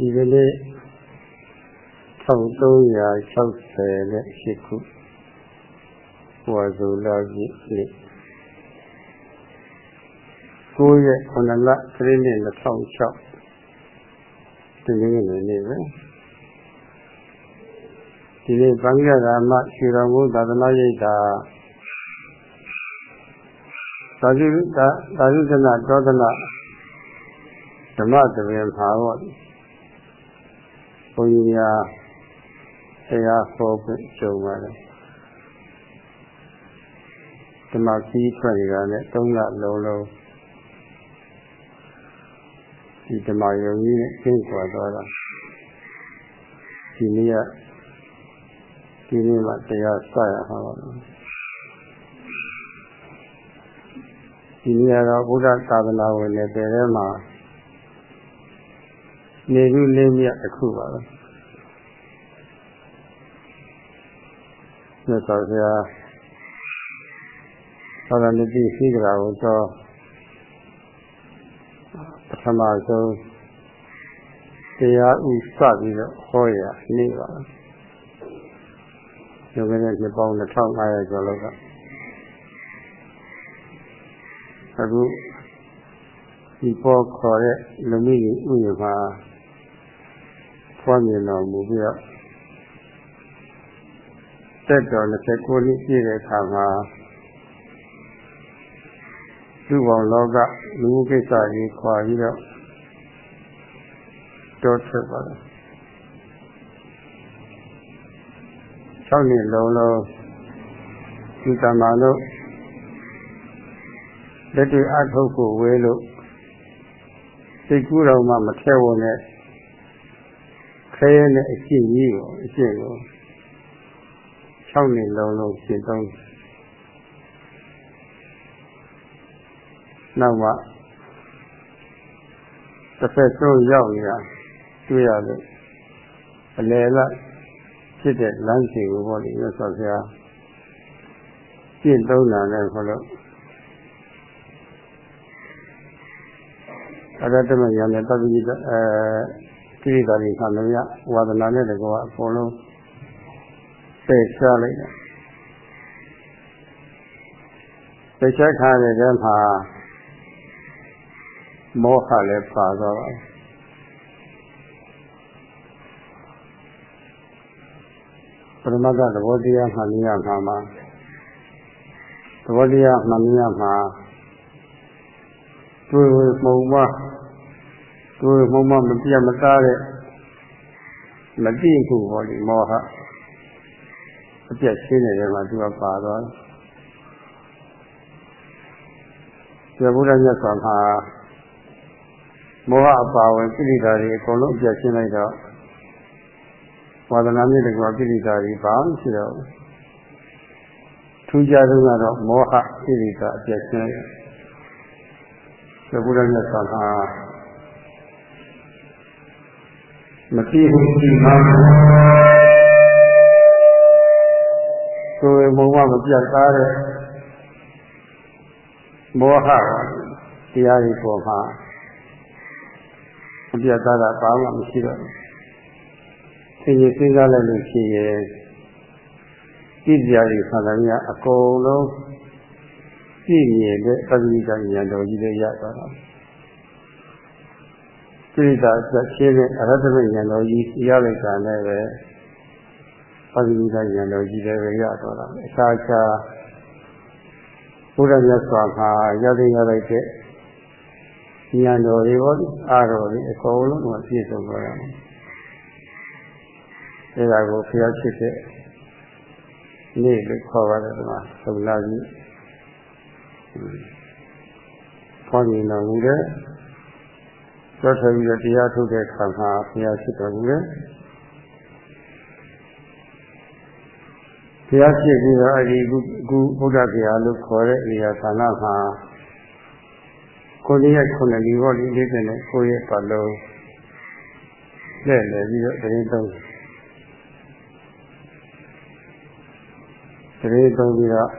ဒီကနေ့1368ခုဘဝဇူလာပြည့်နေ့9ရက်9လခရစ်နှစ်2006ဒီနေ့နေ့နေ့ပဲဒီနေ့ဗန္ဓရာမရွှေတော်ဘုသာသနာ့ရိပ်သာသာဓုသာဓုသနာတောသနာဓမ္မသဘင်မှာပေါ့ ဘုန်းကြီးများတရားဟောခွင့်ကြုံပါတယ်ဓမ္မကြီးထွက်နေတာနဲ့သုံးလလုံးလုံးဒီဓမ္မယုံကြီးနဲ့ကျင့်ကြွသွားတာဒီနေ့ကဒီနေ့မှတရားစရမှာပါဒီနေ့ကတော့ဘုရားသာသနာဝင်တဲ့တဲထဲမှာနေလူလေးမြတ်တစ်ခုပါပဲ မြတ်စွာဘုရားသာသနာ့ပြည်ရှိကြတာကိုတော့ပထမဆုံးတရားဥစပြီးတော့ဟောရနေပါရုပ်ကလေးပြပေါင်း2500ကျော်လောက်ကအခုဒီပေါ်ခေါ်တဲ့လူမိကြီးဥယျာဉ်မှာဖွားမြင်တော်မူပြီးတော့ တက်တော်29နှစ်ပြည့်တဲ့အခါမှာလူပေါင်းလောကလူမှုကိစ္စကြီးခွာပြီးတော့တောထွက်ပါတော့6နှစ်လုံးလုံးဒီတမန်တို့လက်တွေအထုတ်ဖို့ဝဲလို့စိတ်ကူးတော်မှမထဲဝင်တဲ့ခဲရဲနဲ့အရှင်းကြီးကိုအရှင်းကို 6နှစ်လုံးလုံးရှင်းသုံးနောက်မှတစ်ဖက်ဆုံးရောက်နေတာတွေ့ရလို့အလယ်လိုက်ဖြစ်တဲ့လမ်းစဉ်ကိုပေါ့လေရသော်ဆရာပြင့်သုံးတာလည်းခေါ်လို့အရတ္တမယံနဲ့တပ္ပိအဲကိရိတာတွေခံလို့ရဝါဒနာနဲ့တကောအကုန်လုံး သိချလိုက်တယ်သိချခါတဲ့ထဲမှာမောဟလည်းပါသွားပါတယ်ပရမတ္တသဘောတရားမှန်မြတ်မှာမှာသဘောတရားမှန်မြတ်မှာတွေ့ဝမှုံမတွေ့မှုံမမပြတ်မသားတဲ့မတိမှုပေါ့လေမောဟ အပြတ်ရှင်းနေတဲ့မှာသူကပါသွားတယ်။ဒီဘုရားမြတ်စွာမှာမောဟအပါဝင်ကိလေသာတွေအကုန်လုံးအပြတ်ရှင်းလိုက်တော့ဝါဒနာမြင့်တကွာကိလေသာတွေဘာမှရှိတော့ထူးခြားဆုံးကတော့မောဟကိလေသာအပြတ်ရှင်းလိုက်ဒီဘုရားမြတ်စွာမှာမတိဟုဒီမှာ ကိုယ်မုံမမပြတ်သားတဲ့မောဟတရားတွေပေါ်မှာမပြတ်သားတာဘာမှမရှိတော့ဘူးသင်ကြီးစဉ်းစားလိုက်လို့ရှိရင်ကြည့်ကြရည်ဆန္ဒမြအကုန်လုံးကြည့်မြင်တဲ့ပဋိဒါဉာဏ်တော်ကြီးလေးရသွားတာစိတ်သာသက်ရှင်းတဲ့အရဟတမေဉာဏ်တော်ကြီးရလိုက်တာနဲ့ပဲ ပဋိဒါဉာဏ်တော်ကြီးလေးပဲရသွားတာအခြားခြားဘုရားမြတ်စွာမှာရတဲ့ရလိုက်တဲ့ဉာဏ်တော်တွေပေါ့အားတော်တွေအကုန်လုံးကပြည့်စုံသွားတာအဲဒါကိုဖျားဖြစ်တဲ့နေ့လို့ခေါ်ပါတယ်ဒီမှာသုလာကြီးခေါင်းရင်တော်မူတဲ့သောထပြီးတော့တရားထုတ်တဲ့ခါမှာဖျားဖြစ်တော်မူတဲ့ ဘုရားဖြစ်ပြီးတော့အဲဒီခုဘုရားဘုရားလို့ခေါ်တဲ့နေရာဌာနမှာကိုလေးရက်ခုနှစ်လီဘောလေးလေးနဲ့ကိုယ့်ရဲ့ပတ်လုံးလဲ့လဲပြီးတော့တရင်သုံးတရင်သုံးပြီးတော့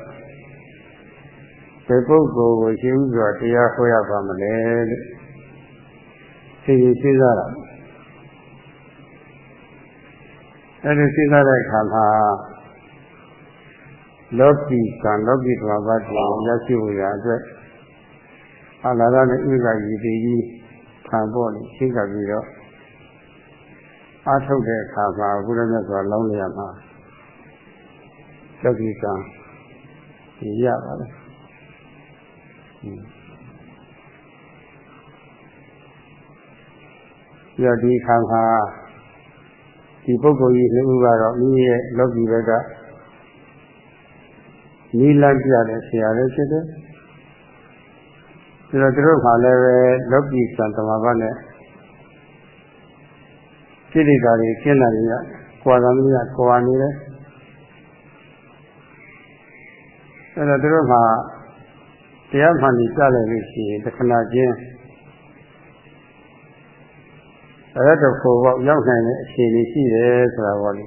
ဒီပုဂ္ဂိုလ်ကိုရှင်းဥစွာတရားဟောရပါမလဲလို့သိရင်စဉ်းစားတာအဲဒီစဉ်းစားတဲ့အခါမှာ လောကီကံလောကီသဘာဝတရားရရှိဖို့ရအတွက်အလာရနဲ့ဥက္ကရည်တည်ကြီးခံဖို့နေရှင်းကပ်ပြီးတော့အားထုတ်တဲ့အခါမှာဘုရားမြတ်စွာလောင်းလျက်မှာလောကီကံရပါလေ။ရဒီခါမှာဒီပုဂ္ဂိုလ်ကြီးနှစ်ဦးကတော့မိရဲ့လောကီဘက်က နီလန်းပြတဲ့ဆရာလည်းဖြစ်တယ်။ဒါတော့သူတို့ကလည်းပဲလောကီစံတမဘာနဲ့စိတ္တိဓာတ်တွေကျင့်တာတွေကကွာသမီးကကွာနေတယ်။အဲဒါသူတို့ကတရားမှန်ပြီးကြားလိုက်လို့ရှိရင်တခဏချင်းအရတ္တဖို့ပေါ့ရောက်နိုင်တဲ့အခြေအနေရှိတယ်ဆိုတာပေါ့လေ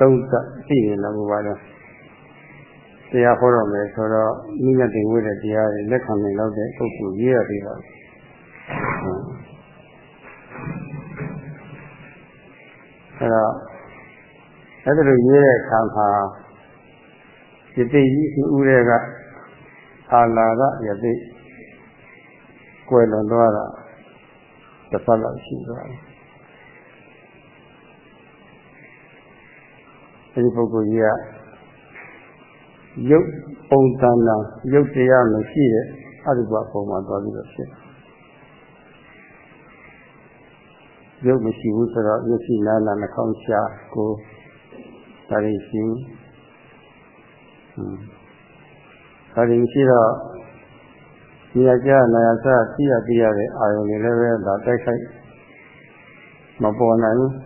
သုံးသပ်သိနေလို့ပါတော့တရားဟောတော့မယ်ဆိုတော့မိညတ်တွေဝိတဲ့တရားတွေလက်ခံနိုင်တော့တဲ့ပုဂ္ဂိုလ်ရေးရသေးပါဘူးအဲတော့အဲ့ဒါလိုရေးတဲ့အခါမှာယတိကြီးဥတွေကအာလာကယတိကွယ်လွန်သွားတာတစ်ပတ်လောက်ရှိသွားတယ် အဲဒီပုဂ္ဂိုလ်ကြီးကရုပ်ပုံသဏ္ဍာန်ရုပ်တရားမရှိတဲ့အရုပပုံမှာသွားပြီးတော့ဖြစ်ရုပ်မရှိဘူးဆိုတော့မျက်စိနားနာနှာခေါင်းရှာကိုယ်ဒါတွေရှိဘူးဒါတွေရှိတော့ဒီရကြနာရစသိရသိရတဲ့အာယုန်တွေလည်းပဲဒါတိုက်ခိုက်မပေါ်နိုင်ဘူးအ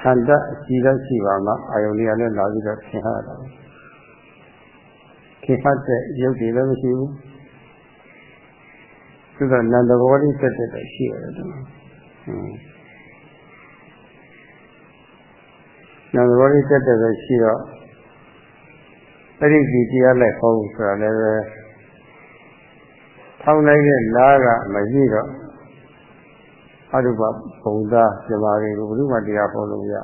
ခန္ဓာအကြည့်တော့ရှိပါမှအာယုန်တွေကလည်းလာပြီးတော့သင်ဟာတာခင်ဟတ်တဲ့ရုပ်တွေလည်းမရှိဘူးသူကနန္ဒဘောလေးတက်တဲ့ရှိရတယ်ဟွန်းနန္ဒဘောလေးတက်တဲ့ရှိတော့အဲ့ဒီဒီတရားလိုက်ဟောဆိုတာလည်းပဲထောင်းလိုက်တဲ့လားကမရှိတော့ အရုပပုံသားဇမားတွေကိုဘုရားတရားဟောလို့ရ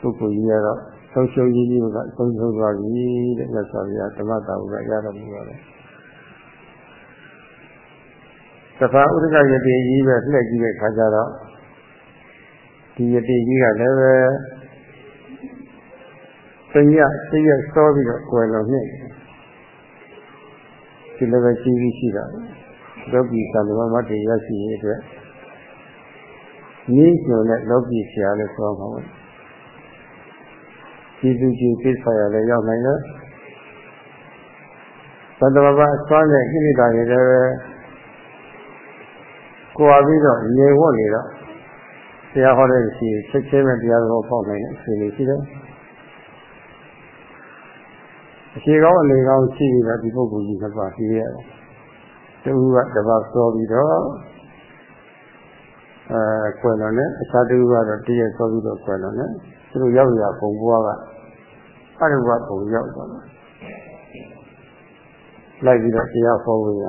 ပုဂ္ဂိုလ်ကြီးကတော့ဆုံးရှုံးကြီးကြီးကဆုံးရှုံးသွားပြီတဲ့မြတ်စွာဘုရားဓမ္မတာဝကရတော်မူပါတယ်သဘာဥဒကယတိကြီးပဲလှည့်ကြည့်တဲ့ခါကျတော့ဒီယတိကြီးကလည်းပဲသိရသိရစောပြီးတော့ကွယ်လို့နှိမ့်ဒီလည်းပဲရှိပြီးရှိတာ လောကီသံဃာမတေရရှိရဲ့အတွက်နည်းညွန်တဲ့လောကီဆရာလို့ဆိုမှာပါဒီသူကြီးသိဆရာလည်းရောက်နိုင်တယ်သတ္တဝါအစွမ်းနဲ့ကိလေသာတွေလည်းပဲကိုယ်အပြီးတော့ငြိမ်ဝတ်နေတော့တရားဟောတဲ့ရှိချက်ချင်းပဲတရားတော်ပေါက်နိုင်တဲ့အခြေအနေရှိတယ်အခြေကောင်းအနေကောင်းရှိပြီးတော့ဒီပုဂ္ဂိုလ်ကြီးကပါပြီးရတယ်။ တူကတပတ်စောပြီးတော့အဲကွယ်လို့နဲ့အခြားတူကတော့တည့်ရစောပြီးတော့ကွယ်လို့နဲ့သူတို့ရောက်ရပုံပွားကအရုပပုံရောက်တော့လိုက်ပြီးတော့တရားဟောဝင်ရ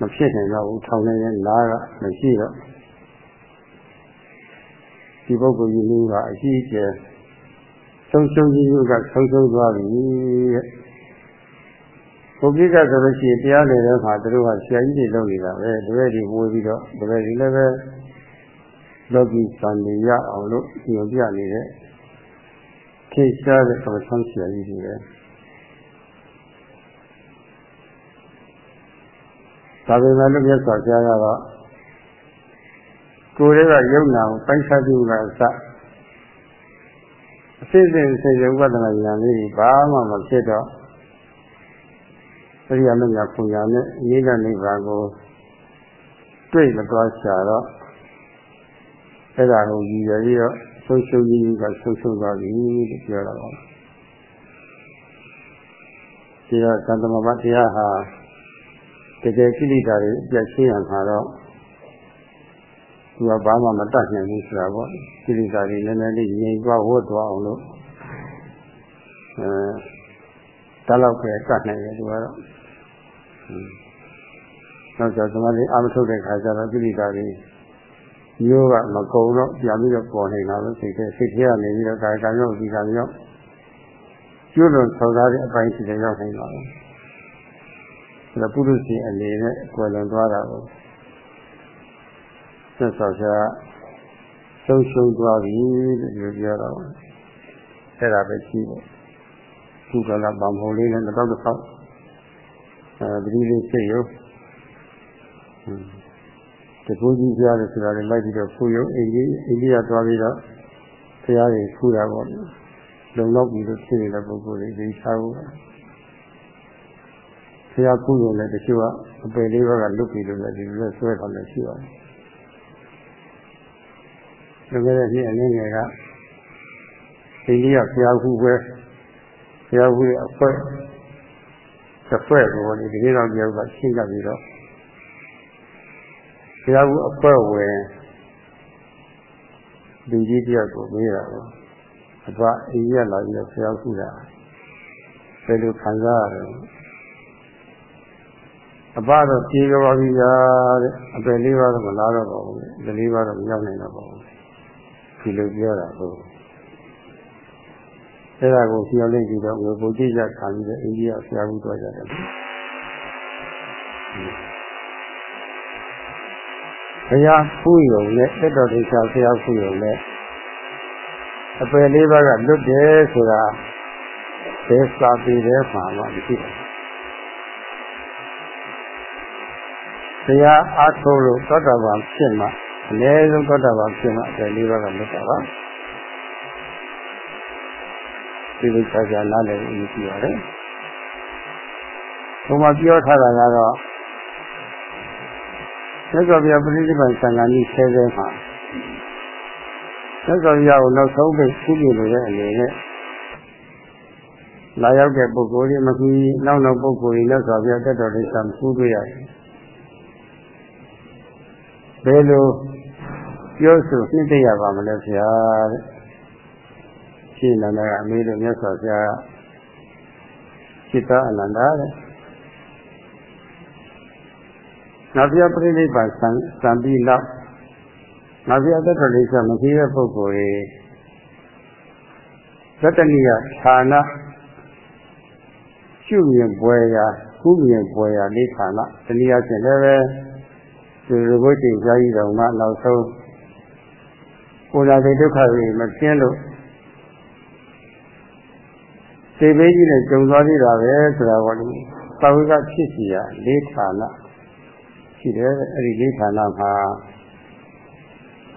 မဖြစ်နိုင်တော့ဘူးထောင်နေရင်လားကမရှိတော့ဒီပုဂ္ဂိုလ်ကြီးလေးကအရှိအကျယ်ဆုံးရှုံးခြင်းကဆုံးရှုံးသွားပြီတဲ့ ဘုရားကဆိုလို့ရှိရင်တရားနေတဲ့မှာသူတို့ကဆရာကြီးတွေလုပ်နေတာပဲတပည့်တွေဝေပြီးတော့တပည့်တွေလည်းပဲလောကီစံနေရအောင်လို့ညွှန်ပြနေတဲ့ခေရှားတဲ့ပထမဆရာကြီးတွေပဲဒါပေမဲ့လို့မြတ်စွာဘုရားကတော့ကိုယ်တွေကယုံနာကိုပိုင်းခြားပြုတာစအစစ်စစ်စေရဥပဒနာဉာဏ်လေးဘာမှမဖြစ်တော့ အရိယာမညာပူညာနဲ့အရေးကနိဗ္ဗာန်ကိုတွေ့မသွားရှာတော့အဲ့ဒါကိုရည်ရည်တော့ဆုံးရှုံးကြီးကဆုံးရှုံးသွားပြီလို့ပြောတာပါဒီတော့သံသမဘတရားဟာတကယ်ကိလေသာတွေပြည့်ရှင်းရမှာတော့သူကဘာမှမတတ်နိုင်ဘူးဆိုတာပေါ့ကိလေသာတွေနည်းနည်းလေးငြိမ်သွားဝတ်သွားအောင်လို့အဲတလောက်ပဲတတ်နိုင်တယ်သူကတော့ နောက်ကျသမာဓိအာမထုတ်တဲ့ခါကျတော့ကိလေသာတွေမျိုးကမကုံတော့ပြန်ပြီးတော့ပေါ်နေတာပဲစိတ်ထဲစိတ်ထဲကနေပြီးတော့ကာယကံရောဒီကံရောကျွလွန်ဆော်သားတဲ့အပိုင်းရှိတဲ့ရောက်နေပါဘူး။ဒါပုရုษရှင်အနေနဲ့ကွယ်လွန်သွားတာကိုဆက်ဆော်ဆရာဆုံးရှုံးသွားပြီလို့ပြောတော့အဲ့ဒါပဲရှိတယ်။ခုကလာဗံဖုံလေးနဲ့တော့တော့ အဲဒီလေးစိတ်ရောတကူကြီးကြားတယ်ဆိုတာလည်းလိုက်ပြီးတော့ဖူရုံအိန္ဒိအိန္ဒိယသွားပြီးတော့ဆရာကြီးဖူတာပေါ့လုံလောက်ပြီးတော့ဖြစ်နေတဲ့ပုဂ္ဂိုလ်တွေဒီစားဖို့ဆရာဖူရုံလည်းတချို့ကအပယ်လေးဘက်ကလွတ်ပြီးလို့လည်းဒီလိုဆွဲထားလို့ရှိပါတယ်လွန်ခဲ့တဲ့နှစ်အနည်းငယ်ကအိန္ဒိယဆရာဖူပဲဆရာဖူရဲ့အဖွဲ တစ်ဖွဲကိုဒီနေ့တော့ပြောကရှင်းကြပြီးတော့ဘုရားဘူးအဖွဲဝင်ဒီကြီးတယောက်ကိုမေးတာပေါ့အဘအိမ်ရလာပြီးတော့ဘုရားခုတာဘယ်လိုခံစားရလဲအဘတော့ပြေကြပါပြီလားတဲ့အပယ်လေးပါးတော့မလာတော့ပါဘူးဒီလေးပါးတော့မရောက်နိုင်တော့ပါဘူးဒီလိုပြောတာဟုတ် အဲ့ဒါကိုပြောလိုက်ပြီးတော့ငွေပုံကြည့်ကြခံပြီးတော့အိန္ဒိယဆရာဘူးသွားကြတယ်ဘုရားဖူးယုံနဲ့တတော်ဒိဋ္ဌာဘုရားဖူးယုံနဲ့အပယ်လေးပါးကလွတ်တယ်ဆိုတာဘယ်စာပေထဲမှာမှမရှိဘူး။တရားအားထုတ်လို့သောတာပန်ဖြစ်မှအနည်းဆုံးသောတာပန်ဖြစ်မှအပယ်လေးပါးကလွတ်တာပါ။ ဒီလိုခြားခြားနားလည်လို့ရှိရတယ်။ဘုံမှာပြောထားတာကတော့မြတ်စွာဘုရားပရိနိဗ္ဗာန်ဆံဃာကြီးဆဲဆဲမှာမြတ်စွာဘုရားကိုနောက်ဆုံးပိတ်ခုပြလို့တဲ့အနေနဲ့လာရောက်တဲ့ပုဂ္ဂိုလ်တွေမကူနောက်နောက်ပုဂ္ဂိုလ်တွေမြတ်စွာဘုရားတက်တော်လေးဆံဖူးတွေ့ရတယ်ဘယ်လိုပြောဆိုနှိမ့်သိရပါမလဲဆရာတဲ့ ရှင်းနန္ဒကအမေတို့မြတ်စွာဘုရားစိတ္တအနန္ဒတဲ့နောက်ပြပြိဋိဘဆံစံပြီးနောက်နောက်ပြသက်တော်လေးဆိုမကြီးတဲ့ပုဂ္ဂိုလ်တွေသတ္တနိယဌာနရှုမြင်ပွဲရာကုမြင်ပွဲရာလေးဌာနတနည်းအားဖြင့်လည်းပဲဒီလိုဘုရားကြားကြီးတော်မှနောက်ဆုံးကိုယ်လာတဲ့ဒုက္ခတွေမကျင်းလို့ စေဘေးကြီးနဲ့ကြုံသွားသေးတာပဲဆိုတာကလည်းသဝိကဖြစ်စီရလေးဌာနရှိတယ်အဲ့ဒီလေးဌာနမှာ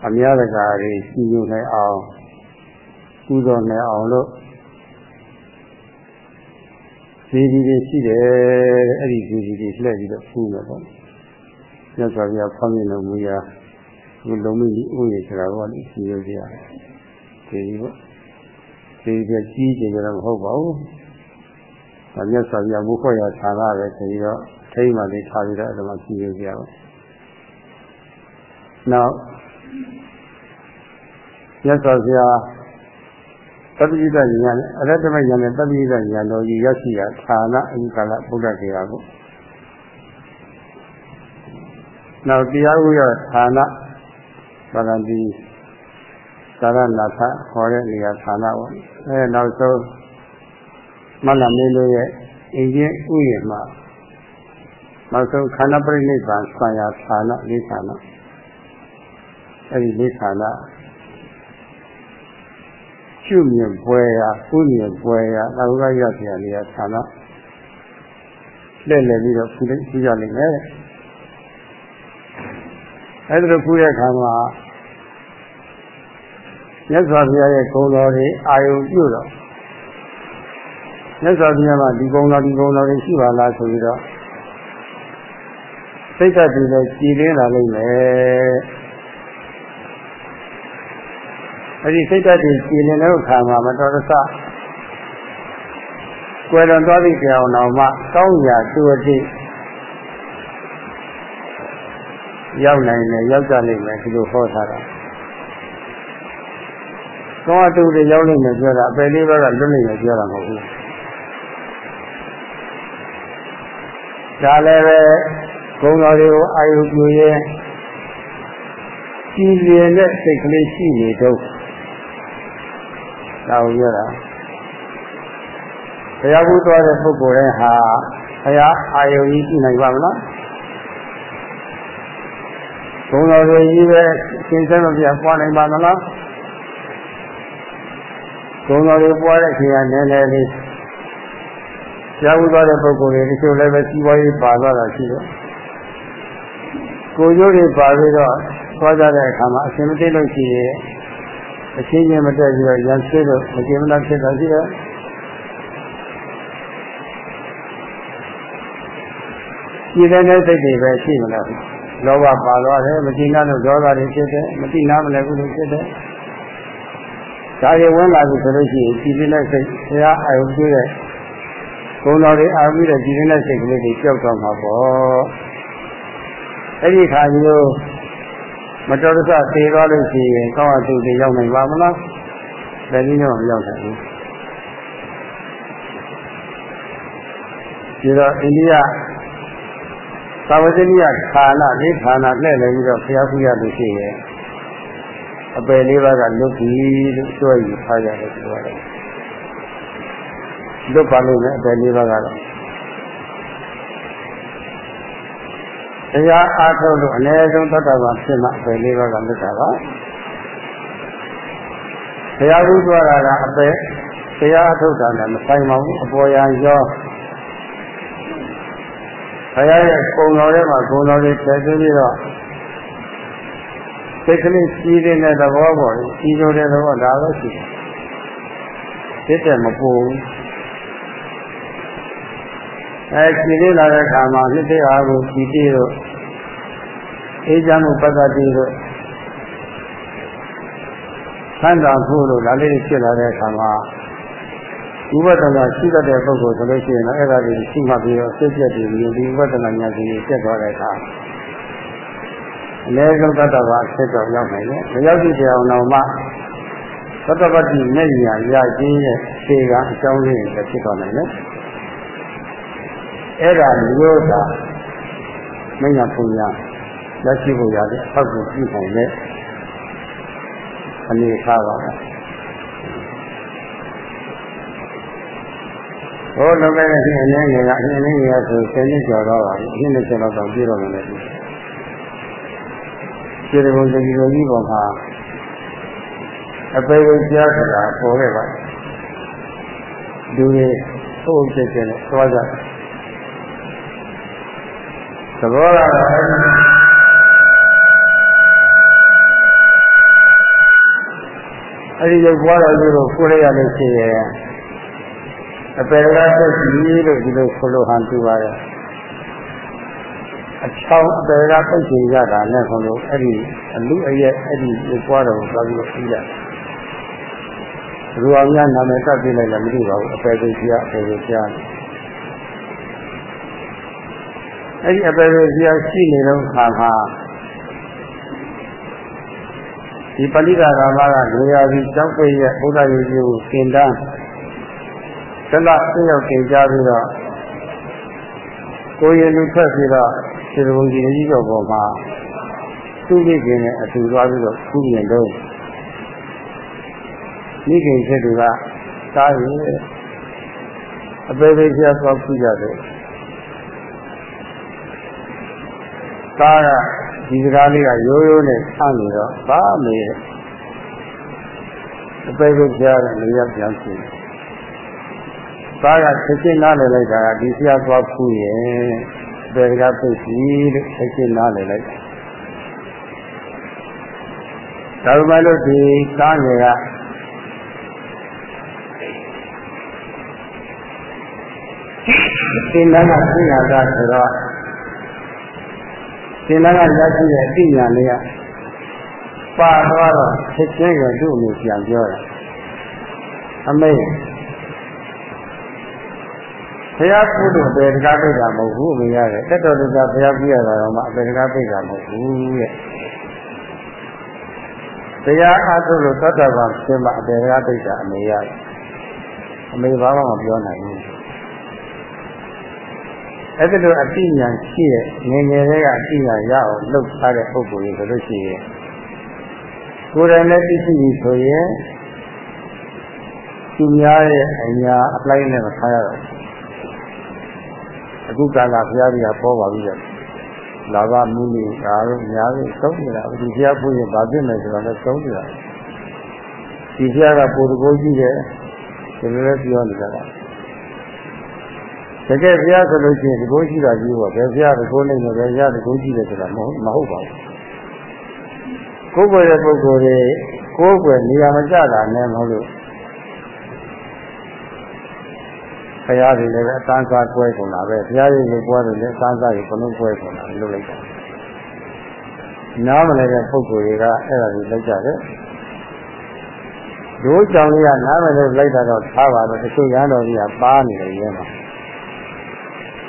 အများတကာတွေရှိနေနိုင်အောင်ကုသိုလ်နိုင်အောင်လို့ဒီဒီတွေရှိတယ်အဲ့ဒီဒီဒီတွေလှည့်ပြီးတော့ဖူးမယ်ပေါ့မြတ်စွာဘုရားဖောင်းမြင်တော်မူရာဒီလုံးမကြီးဥယျာဉ်ဆိုတာကလည်းရှိရကြရတယ်ဒီဒီပေါ့ ဒီပြကြီးကြကြတော့မဟုတ်ပါဘူးဒါမြတ်စွာဘုရားဘုခေါ်ရဌာနပဲဆိုပြီးတော့ထိမှလေးထားပြီးတော့အဲ့ဒါမှရှိရကြပါနောက်မြတ်စွာဘုရားသတ္တိတဉာဏ်အရတ္တမဉာဏ်နဲ့သတ္တိတဉာဏ်တော်ကြီးရရှိရာဌာနအင်္ဂလဗုဒ္ဓကေယကိုနောက်တရားဥရဌာနဗန္တိ သာရနာသဟောတဲ့နေရာဌာနပေါ့အဲနောက်ဆုံးမလမင်းတို့ရဲ့အင်ဂျင်ဥယျာဉ်မှာနောက်ဆုံးခန္ဓာပရိနိဗ္ဗာန်ဆံရဌာနလေးဌာနအဲဒီလေးဌာနရှုမြင်ပွဲရာကုမြင်ပွဲရာသာဝကရဆရာလေးဌာနလက်လက်ပြီးတော့ဖူးဖူးကြလိမ့်မယ်အဲဒီလိုဖူးတဲ့အခါမှာ မြတ်စွာဘုရားရဲ့ဂုဏ်တော်တွေအာယုံပြုတော့မြတ်စွာဘုရားကဒီဂုဏ်တော်ဒီဂုဏ်တော်တွေရှိပါလားဆိုပြီးတော့စိတ်ဓာတ်တွေလည်းကြည်လင်းလာလိမ့်မယ်အဲဒီစိတ်ဓာတ်တွေကြည်လင်းတဲ့အခါမှာမတော်တဆကွယ်လွန်သွားသည့်ကြောင်တော်မှကောင်းရာသူအတိရောက်နိုင်တယ်ရောက်ကြလိမ့်မယ်ဒီလိုဟောထားတာ ကောင်းအတူတွေရောက်လိမ့်မယ်ပြောတာအပယ်လေးဘက်ကလွတ်လိမ့်မယ်ပြောတာမဟုတ်ဘူးဒါလည်းပဲဂုံတော်တွေကိုအာယုပြုရဲ့ကြည်လင်တဲ့စိတ်ကလေးရှိနေတော့ဒါကိုပြောတာဘုရားကူသွားတဲ့ပုဂ္ဂိုလ်တိုင်းဟာဘုရားအာယုကြီးရှိနိုင်ပါမလားဘုံတော်တွေကြီးပဲသင်္ဆေမပြပွားနိုင်ပါမလား ဘုံတော်တွေပွားတဲ့အချိန်ကနည်းနည်းလေးကြားဘူးသွားတဲ့ပုဂ္ဂိုလ်တွေတချို့လည်းပဲစီးပွားရေးပါသွားတာရှိတယ်ကိုရိုးတွေပါပြီးတော့သွားကြတဲ့အခါမှာအရှင်မသိလို့ရှိရင်အချင်းချင်းမတက်ပြီးတော့ရန်ဆွေးလို့မကျေမနပ်ဖြစ်တာရှိတယ်ဒီတဲ့တဲ့စိတ်တွေပဲရှိမလားလောဘပါသွားတယ်မကျေနပ်လို့ဒေါသတွေဖြစ်တယ်မတိနာမလဲဘူးလို့ဖြစ်တယ် ဒါတွေဝင်လာပြီဆိုလို့ရှိရင်ဒီတဲ့စိတ်ဆရာအာယုပြုတဲ့ဘုံတော်တွေအာပြီးတော့ဒီတဲ့စိတ်ကလေးတွေကြောက်သွားမှာပေါ့အဲ့ဒီခါမျိုးမတော်တဆသေသွားလို့ရှိရင်ကောင်းအတူတွေရောက်နိုင်ပါမလားဒါကြီးတော့မရောက်နိုင်ဘူးဒီတော့အိန္ဒိယသာဝတိယဌာနလေးဌာနလှည့်လည်ပြီးတော့ဘုရားဖူးရလို့ရှိရင် အပယ်လေးပါးကလွတ်ပြီလို့ပြောယူထားကြတယ်ပြောရတယ်လွတ်ပါလို့လည်းအပယ်လေးပါးကတော့တရားအားထုတ်လို့အ ਨੇ ဆုံးသတ္တဗာဖြစ်မှအပယ်လေးပါးကလွတ်တာပါတရားဥသွားတာကအပယ်တရားအထုတ်တာလည်းမဆိုင်ပါဘူးအပေါ်ရန်ရောဘုရားရဲ့ကုံတော်ထဲမှာကုံတော်တွေထည့်သွင်းပြီးတော့ စိတ်ကလေးကြီးတဲ့သဘောပေါ်ကြီးကျိုးတဲ့သဘောဒါပဲရှိတယ်ဖြစ်တယ်မပူအဲကြီးလေးလာတဲ့အခါမှာနှစ်သိအားကိုကြည်တည်တော့အေးချမ်းမှုပတ္တတိတို့ဆန္ဒဖို့လို့ဒါလေးတွေဖြစ်လာတဲ့အခါမှာဥပဒနာရှိတတ်တဲ့ပုဂ္ဂိုလ်ဆိုလို့ရှိရင်လည်းအဲ့ဒါတွေရှိမှပြီးတော့စိတ်ပြည့်တည်ပြီးဒီဥပဒနာညာကြီးတွေတက်သွားတဲ့အခါ အနည်းဆုံးတတ္တဝါဆက်တော့ရောက်နိုင်တယ်။မရောက်ကြည့်ကြအောင်တော့မှသတ္တပတ္တိမျက်ညာရခြင်းရဲ့ခြေကအကြောင်းလေးတွေဖြစ်သွားနိုင်တယ်။အဲ့ဒါမျိုးသာမညာပူညာရရှိဖို့ရတဲ့အထောက်အကူပြုနိုင်တဲ့အနေအထားပါပဲ။ဟောလောကရဲ့အင်းအနေငယ်ကအင်းအနေငယ်ဆို10နှစ်ကျော်တော့ပါပြီ။အင်းနဲ့ကျော်တော့ပြည့်တော့မယ်လေ။ ခြေတော်တကြီးတော်ကြီးပေါ်မှာအပေကိုကြားခတာပေါ်ခဲ့ပါလူတွေဟုတ်ဖြစ်ဖြစ်နဲ့သွားကြသဘောကတော့အဲ့ဒီရုပ်ပွားတော်ကြီးကိုကိုယ်ရရလို့ရှိရဲ့အပေကသက်ကြီးလို့ဒီလိုဆိုလို့ဟန်တူပါတယ် အချောင်းအပေကပိတ်ချင်ရတာနဲ့ဆိုလို့အဲ့ဒီအလူအရဲ့အဲ့ဒီရုပ်ပွားတော်ကိုသွားပြီးတော့ပြီးလိုက်လူအောင်များနာမည်တက်ပြလိုက်လည်းမသိပါဘူးအပေကိုကြားအပေကိုကြားအဲ့ဒီအပေကိုကြားရှိနေတော့ခါခါဒီပဋိဒါရမကနေရာပြီးကြောက်ပိရဲ့ဘုရားရည်ကြီးကိုသင်တန်းသလသိရောက်သင်ကြားပြီးတော့ကိုယ်ရည်လူထွက်ပြီးတော့ ခြေဘုံကြီးကြီးတော်ပေါ်မှာသူ့မိခင်နဲ့အတူသွားပြီးတော့ခုမြင်တော့မိခင်ဖြစ်သူကတားရည်အပေပေပြသွားခုကြတယ်တားကဒီစကားလေးကရိုးရိုးနဲ့ဆန့်နေတော့ဘာမေးအပေပေပြတဲ့နေရာပြန်ရှိတယ်သားကဆက်ချင်းနားလည်လိုက်တာကဒီဆရာသွားဖူးရဲ့ ပယ်ကပိတ်ပြီလို့သိချင်းနားလည်လိုက်ဒါပေမဲ့လို့ဒီကားငယ်ကသင်္ဍာကသိညာကဆိုတော့သင်္ဍာကရရှိတဲ့အသိဉာဏ်လေးကပါသွားတော့ချက်ချင်းကသူ့အမိပြန်ပြောတာအမေ ဘုရားကုသိုလ်ပဲတကားပိတ်တာမဟုတ်ဘူးမရတယ်တက်တော်လူကဘုရားပြရတာတော့မှအပေတကားပိတ်တာမဟုတ်ဘူးတဲ့တရားအားထုတ်လို့သတ္တဗံဖြစ်မှအပေတကားပိတ်တာအမေရတယ်အမေဘာမှမပြောနိုင်ဘူးအဲ့ဒီလိုအတိညာရှိတဲ့ငယ်ငယ်လေးကအတိညာရအောင်လှုပ်ထားတဲ့ပုဂ္ဂိုလ်တွေဆိုလို့ရှိရင်ကိုယ်တိုင်လည်းသိရှိပြီဆိုရင်သူများရဲ့အညာအပလိုက်နဲ့မထားရတော့ အခုကာလဘုရားကြီးကပေါ်ပါပြီလေလာဘမူးနေဒါတော့အများကြီးသုံးနေတာဒီဘုရားဘုရင်ဗာပြစ်မယ်ဆိုတော့လည်းသုံးနေတာဒီဘုရားကပိုတကိုးကြီးတယ်ဒီလိုလည်းပြောနေတာကတကယ်ဘုရားဆိုလို့ရှိရင်ဒီကိုးရှိတာကြီးပေါ့ဘယ်ဘုရားဒီကိုးနေတယ်ဘယ်ဘုရားဒီကိုးကြီးတယ်ဆိုတာမဟုတ်မဟုတ်ပါဘူးကိုယ်ွယ်တဲ့ပုဂ္ဂိုလ်တွေကိုယ်ွယ်နေရာမကျတာနဲ့မဟုတ်လို့ ဘုရားတွေလည်းအတန်းစားကွဲကုန်တာပဲဘုရားတွေလည်းကွဲတယ်လည်းအတန်းစားတွေဘလုံးကွဲကုန်တာလို့လိုက်တာနားမလဲတဲ့ပုဂ္ဂိုလ်တွေကအဲ့ဒါတွေလိုက်ကြတယ်ဒိုးကြောင်လေးကနားမလဲလိုက်တာတော့ထားပါတော့တချို့ရဟန်းတော်ကြီးကပါနေတယ်ရဲမှာ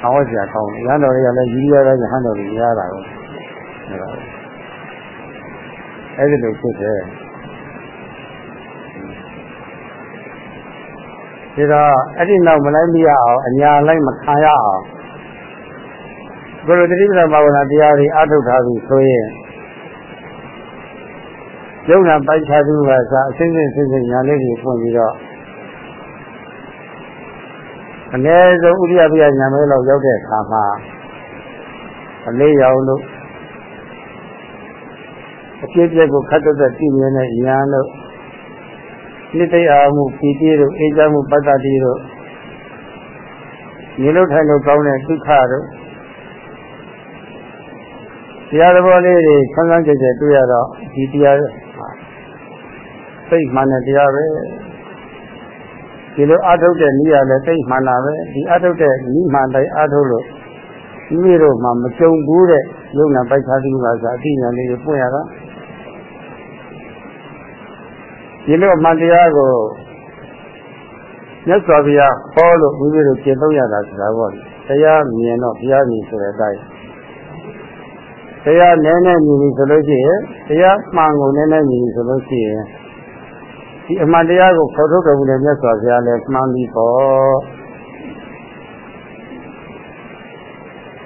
အဝတ်ကြာကောင်းရဟန်းတော်တွေကလည်းကြီးရတဲ့ရဟန်းတော်တွေရတာကိုအဲ့ဒါအဲ့ဒီလိုဖြစ်တယ် ဒီတော့အဲ့ဒီနောက်မလိုက်မရအောင်အညာလိုက်မခံရအောင်ဘုရားတိပ္ပံဘာဝနာတရားတွေအထုတ်ထားပြီဆိုရင်ယုံနာပိုက်ချသူကစားအစဉ်စဉ်စဉ်စဉ်ညာလေးတွေဖွင့်ပြီးတော့အနည်းဆုံးဥရိယပြညာမဲလောက်ရောက်တဲ့အခါမှာအလေးရောင်လို့အပြည့်ပြည့်ကိုခတ်သက်သက်တည်မြဲတဲ့ညာလို့ နိတိအာမှုပီတိတို့အေးချမ်းမှုပတ္တတိတို့ညီလို့ထိုင်လို့ကောင်းတဲ့ဒုက္ခတို့တရားသဘောလေးတွေဆန်းဆန်းကြဲကြဲတွေ့ရတော့ဒီတရားစိတ်မှန်တဲ့တရားပဲဒီလိုအထုတ်တဲ့နည်းရလည်းစိတ်မှန်တာပဲဒီအထုတ်တဲ့နည်းမှန်တိုင်းအထုတ်လို့ဒီလိုတော့မှမကြုံဘူးတဲ့ယုံနာပိုက်ခြားသူကဆိုအတိညာလေးကိုပွင့်ရတာ ဒီလိုအမှန်တရားကိုမြတ်စွာဘုရားဟောလို့ဘုရားတို့ကျင့်သုံးရတာဆိုတာပေါ့တရားမြင်တော့ဘုရားမြင်ဆိုတဲ့အတိုင်းတရားနည်းနည်းမြင်ပြီဆိုလို့ရှိရင်တရားမှန်ကိုနည်းနည်းမြင်ပြီဆိုလို့ရှိရင်ဒီအမှန်တရားကိုခေါ်ထုတ်တော်မူတဲ့မြတ်စွာဘုရားလည်းမှန်ပြီပေါ့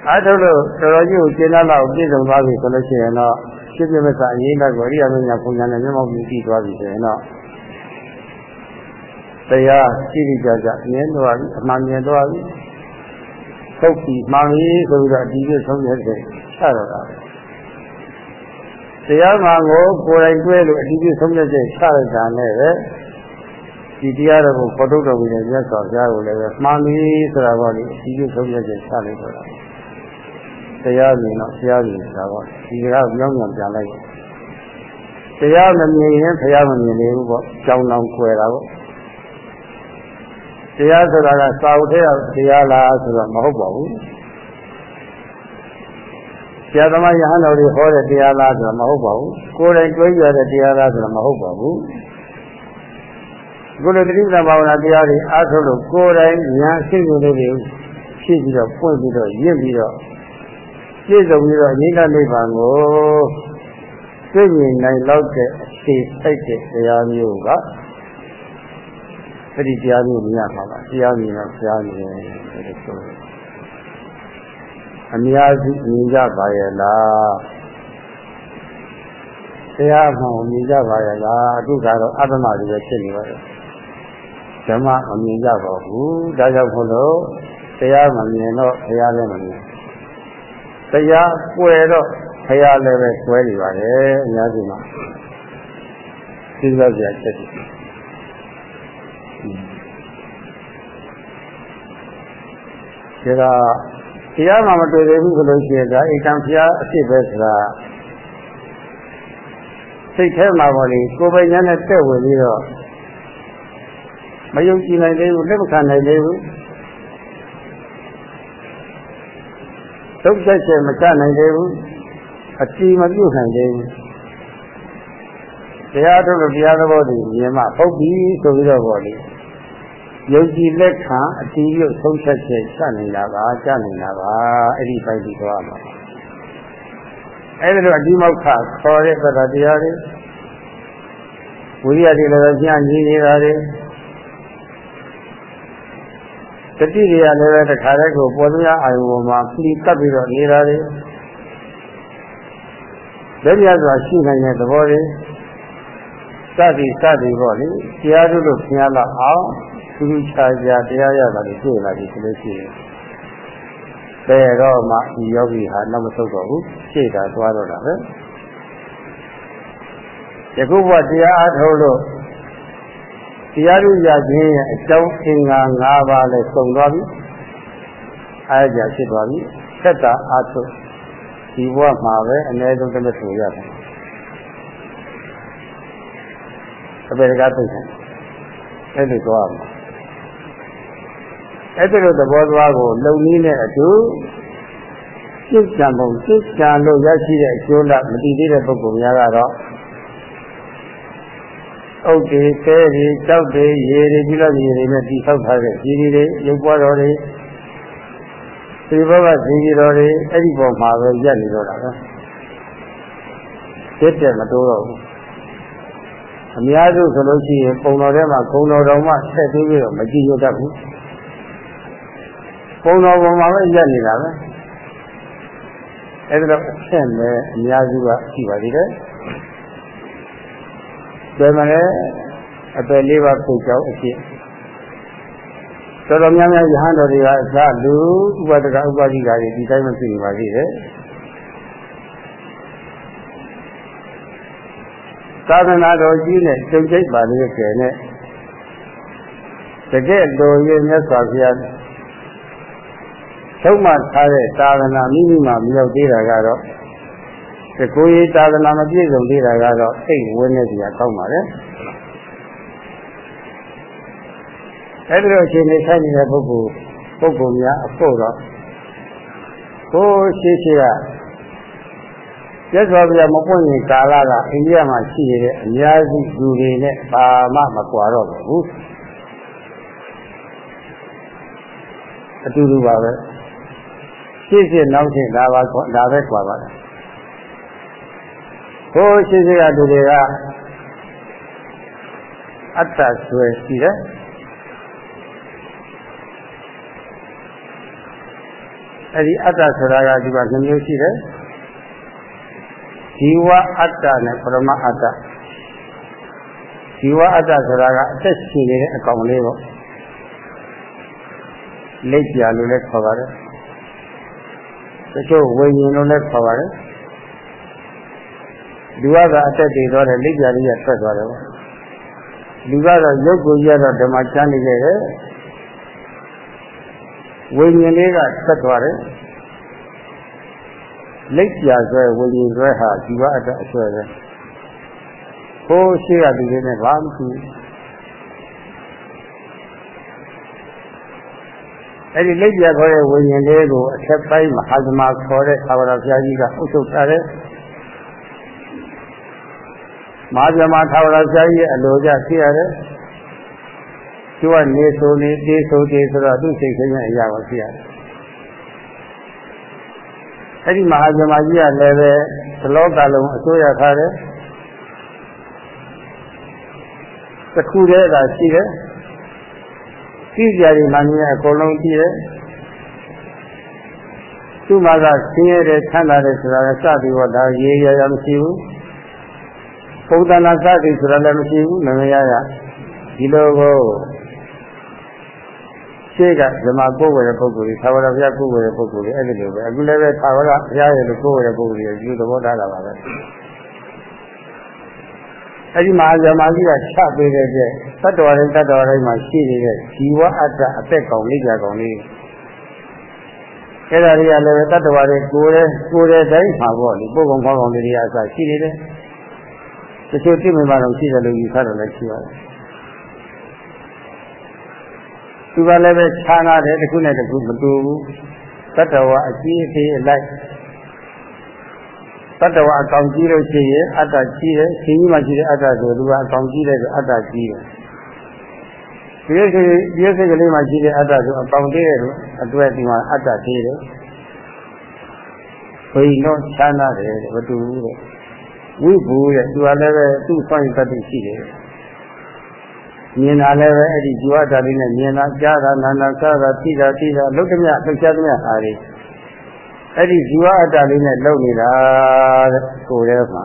အဲဒါလို့တော်တော်ကြီးကိုကျင့်လာတော့ပြည့်စုံသွားပြီဆိုလို့ရှိရင်တော့ ဖြစ်ပြမဲ့ကအရေးလိုက်ကိုအရိယာမင်းညာပုံညာနဲ့မျက်မှောက်မြင်ကြည့်သွားပြီဆိုရင်တော့တရားရှိကြကြမြင်သွားပြီအမှန်မြင်သွားပြီဟုတ်ပြီမှန်ပြီဆိုပြီးတော့အဒီပြဆုံးရတဲ့ချတော့တာတရားမှန်ကိုကိုယ်တိုင်တွဲလို့အဒီပြဆုံးရတဲ့ချလိုက်တာနဲ့ပဲဒီတရားတော်ကိုခေါ်ထုတ်တော်မူတဲ့မြတ်စွာဘုရားကိုလည်းမှန်ပြီဆိုတာပေါ့လေအဒီပြဆုံးရတဲ့ချလိုက်တော့တာ တရားမြင်တော့ဘုရားမြင်တာပေါ့ဒီကကြောင်းကြောင်ပြန်လိုက်တရားမမြင်ရင်ဘုရားမမြင်သေးဘူးပေါ့ကြောင်းတော်ခွဲတာပေါ့တရားဆိုတာကစာအုပ်ထဲကတရားလားဆိုတော့မဟုတ်ပါဘူးဆရာသမားယဟန်တော်တွေဟောတဲ့တရားလားဆိုတော့မဟုတ်ပါဘူးကိုယ်တိုင်တွေးကြတဲ့တရားလားဆိုတော့မဟုတ်ပါဘူးခုလိုတတိပ္ပံဘာဝနာတရားတွေအားထုတ်လို့ကိုယ်တိုင်ဉာဏ်ရှင်းရှင်းလေးတွေဖြစ်ပြီးတော့ပွင့်ပြီးတော့ရင့်ပြီးတော့ ပြည့်စုံပြီးတော့အငြိမ့်တဲ့နိဗ္ဗာန်ကိုသိမြင်နိုင်လောက်တဲ့အခြေစိုက်တဲ့တရားမျိုးကအဲ့ဒီတရားမျိုးမြင်ရမှာပါတရားမြင်တော့တရားမြင်တယ်လို့ဆိုတယ်အများစုမြင်ကြပါရဲ့လားတရားမှန်မြင်ကြပါရဲ့လားအခုကတော့အတ္တမတွေပဲဖြစ်နေပါတယ်ဓမ္မမမြင်ကြပါဘူးဒါကြောင့်မို့လို့တရားမမြင်တော့ဘုရားလည်းမမြင် တရားကွယ်တော့ဘုရားလည်းပဲကွဲနေပါတယ်အများစုမှာသိသောစရာချက်တွေဒါကတရားမှမတွေ့သေးဘူးဆိုလို့ရှိရင်ဒါအိမ်တံဖျားအဖြစ်ပဲဆိုတာစိတ်ထဲမှာပေါ့လေကိုယ်ပိုင်ဉာဏ်နဲ့တက်ဝင်ပြီးတော့မယုံကြည်နိုင်သေးဘူးလက်မခံနိုင်သေးဘူး သုတ်ချက်ချက်မချနိုင်သေးဘူးအတီမပြုတ်နိုင်သေးဘူးတရားထုတ်လို့တရားသဘောတွေမြင်မှဟုတ်ပြီဆိုပြီးတော့ပေါ့လေယုံကြည်လက်ခံအတီးရုပ်ဆုံးဖြတ်ချက်ချနိုင်တာပါချနိုင်တာပါအဲ့ဒီပိုက်ပြီးသွားမှာအဲ့ဒါလိုအတီးမောက်ခခေါ်တဲ့သတ္တတရားတွေဝိရိယတွေလည်းညှညီနေတာတွေ တတိတွေကလည်းပဲတခါတည်းကိုပေါ်သမျှအာယုံပေါ်မှာပြီးကပ်ပြီးတော့နေတာတွေလက်ရစွာရှိနိုင်တဲ့သဘောတွေစသည်စသည်ပေါ့လေတရားတို့လို့ခင်ရလောက်အောင်သူသူခြားခြားတရားရတာတွေတွေ့လာပြီဆိုလို့ရှိရင်တဲ့တော့မှဒီယောဂီဟာနောက်မဆုတ်တော့ဘူးရှေ့တာသွားတော့တာပဲယခုဘဝတရားအားထုတ်လို့ တရားဥရခြင်းရဲ့အကြောင်းအင်္ဂါ၅ပါးလည်းစုံသွားပြီအားကြဖြစ်သွားပြီသက်တာအားထုတ်ဒီဘဝမှာပဲအနည်းဆုံးတစ်မဆိုရတယ်အပေကသိတယ်အဲ့ဒီသွားမှာအဲ့ဒီလိုသဘောသွားကိုလုံနည်းနဲ့အတူစိတ်ကြံပုံစိတ်ကြံလို့ရရှိတဲ့အကျိုးလားမတည်သေးတဲ့ပုဂ္ဂိုလ်များကတော့ အုတ်တွေဆဲတွေကြောက်တွေရေတွေပြီးတော့ရေတွေနဲ့တိဆောက်ထားတဲ့ရေတွေရုပ်ပွားတော်တွေဒီဘက်ကဇီကြီးတော်တွေအဲ့ဒီပေါ်မှာပဲရက်နေတော့တာပဲတက်တယ်မတိုးတော့ဘူးအများစုဆိုလို့ရှိရင်ပုံတော်ထဲမှာဂုံတော်တော်မှဆက်သွေးပြီးတော့မကြည့်ရတတ်ဘူးပုံတော်ပေါ်မှာပဲရက်နေတာပဲအဲ့ဒါတော့အဆင့်ပဲအများစုကရှိပါသေးတယ် ဒါမှလည်းအပယ်လေးပါးပုတ်ကြောင်းအဖြစ်တော်တော်များများယဟန်တော်တွေကအစလူဥပဒကဥပဒိကာတွေဒီတိုင်းမသိနေပါသေးတယ်သာသနာတော်ကြီးနဲ့ကြုံကြိတ်ပါလေကျယ်နဲ့တကယ်တော်ရဲ့မြတ်စွာဘုရားသုံးမှထားတဲ့သာသနာမိမိမှာမရောက်သေးတာကတော့ တကူရေးသာသနာမပြည့်စုံသေးတာကတော့စိတ်ဝင်းနေစရာကောင်းပါလေအဲဒီလိုအချိန်နဲ့ဆိုင်နေတဲ့ပုဂ္ဂိုလ်ပုဂ္ဂိုလ်များအဖို့တော့ကိုယ်ရှိရှိကရသော်ပြမပွင့်ရင်ကာလကအိန္ဒိယမှာရှိနေတဲ့အများစုလူတွေနဲ့ဘာမှမကွာတော့ဘူးအတူတူပါပဲရှင်းရှင်းနောက်ရှင်းဒါပါဒါပဲကွာပါတယ် ဟိုရှင်းရှင်းကလူတွေကအတ္တဆွဲရှိတယ်အဲ့ဒီအတ္တဆိုတာကဒီမှာနှမျိုးရှိတယ်ဇီဝအတ္တနဲ့ပရမအတ္တဇီဝအတ္တဆိုတာကအသက်ရှင်နေတဲ့အကောင်လေးပေါ့လက်ပြလို့လည်းခေါ်ပါတယ်တချို့ဝိညာဉ်လို့လည်းခေါ်ပါတယ် လူကအသက်တည်သွားတယ်လက်ပြလေးရထွက်သွားတယ်ပေါ့လူကတော့ရုပ်ကိုရတော့ဓမ္မချမ်းနေခဲ့တယ်ဝိညာဉ်လေးကဆက်သွားတယ်လက်ပြဆွဲဝိညာဉ်ဆွဲဟာဒီဘအတ္တအဆွဲပဲဟိုးရှိရသူတွေနဲ့ဘာမှမရှိအဲ့ဒီလက်ပြခေါ်တဲ့ဝိညာဉ်လေးကိုအထက်ပိုင်းမဟာသမခေါ်တဲ့သာဝရဘုရားကြီးကအုပ်ချုပ်ထားတယ် မဟာသမသာဝရဘုရားကြီးရဲ့အလိုကြသိရတယ်သူကနေဆိုနေတေးဆိုတေးဆိုတော့သူ့စိတ်ချင်းရဲ့အရာကိုသိရတယ်အဲ့ဒီမဟာဇမကြီးကလည်းပဲသလောကလုံးအစိုးရထားတယ်တစ်ခုတည်းသာရှိတယ်သိကြတယ်မှမြင်အကုန်လုံးသိတယ်သူ့မှာကဆင်းရဲတယ်ချမ်းသာတယ်ဆိုတာလည်းစပြီးတော့ဒါရေးရရမရှိဘူး ပုံသဏ္ဍာန်စသည်ဆိုတာလည်းမရှိဘူးငငရရဒီလိုကိုရှေ့ကဇမကိုယ်ဝယ်တဲ့ပုဂ္ဂိုလ်တွေသာဝရဘုရားကိုယ်ဝယ်တဲ့ပုဂ္ဂိုလ်တွေအဲ့ဒီလိုပဲအခုလည်းပဲသာဝရဘုရားရဲ့လိုကိုယ်ဝယ်တဲ့ပုဂ္ဂိုလ်တွေဒီလိုသဘောထားတာပါပဲအဲ့ဒီမဟာဇမကြီးကချပေးတဲ့ကျက်တတ္တဝရတတ္တဝရတိုင်းမှာရှိနေတဲ့ဇီဝအတ္တအသက်ကောင်လေးကြကောင်လေးအဲ့ဒါတွေကလည်းတတ္တဝရတွေကိုယ်ရဲ့ကိုယ်ရဲ့တိုင်းမှာပေါ့လေပုဂ္ဂိုလ်ဘောကောင်လေးတွေအစရှိနေတယ် တချို့သိမြင်ပါတော့ရှိတယ်လို့ယူဆတယ်လည်းရှိပါတယ်သူကလည်းပဲခြားနာတယ်တစ်ခုနဲ့တစ်ခုမတူဘူးတတ္တဝအကြီးအသေးအလိုက်တတ္တဝအကောင်ကြီးလို့ရှိရင်အတ္တကြီးတယ်ရှင်ကြီးမှရှိတဲ့အတ္တဆိုသူကအကောင်ကြီးတယ်ဆိုအတ္တကြီးတယ်ဒီလိုဆိုဒီစိတ်ကလေးမှရှိတဲ့အတ္တဆိုအကောင်သေးတယ်လို့အတွက်ဒီမှာအတ္တသေးတယ်ဘိနောခြားနာတယ်မတူဘူးတဲ့ ဝိဘူတဲ့သူကလည်းပဲသူ့ဆွမ်းရည်တတ်ရှိတယ်မြင်တာလည်းပဲအဲ့ဒီဇီဝတ္တလေးနဲ့မြင်တာကြားတာနာနာစားတာသိတာသိတာလုတ်သမျှလှုပ်ရှားသမျှဟာတွေအဲ့ဒီဇီဝအတ္တလေးနဲ့လုံနေတာတဲ့ကိုယ်ထဲမှာ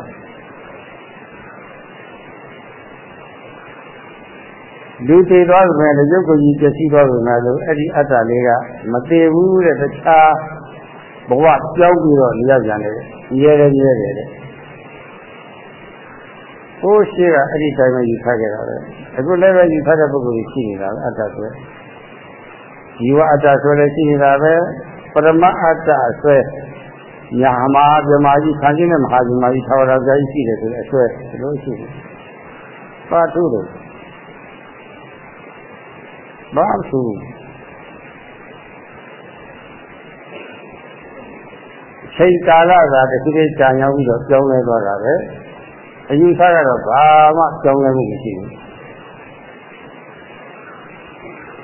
လူသေးသွားပြီလေရုပ်ကိုယ်ကြီးပြည့်စည်သွားပြီလေလို့အဲ့ဒီအတ္တလေးကမသေးဘူးတဲ့တခြားဘဝပြောင်းပြီးတော့လျောက်ပြန်တယ်ရဲရဲရဲတယ်တဲ့ ဟိုးရှိကအဲ့ဒီတိုင်းပဲယူထားကြတာပဲအခုလည်းပဲယူထားတဲ့ပုဂ္ဂိုလ်ကြီးရှိနေတာအတ္တဆိုဇီဝအတ္တဆိုလည်းရှိနေတာပဲပရမအတ္တအစွဲညာမဗြဟ္မာကြီးဆံခြင်းနဲ့မဟာဗြဟ္မာကြီးသာဝရဇာကြီးရှိတယ်ဆိုတဲ့အစွဲဒီလိုရှိတယ်ပါထုလို့ဘာသူချိန်ကာလသာတစ်ခုတည်းကြာရောက်ပြီးတော့ပြောင်းလဲသွားတာပဲ အယူဆကတော့ဘာမှပြောင်းလဲမှုမရှိဘူး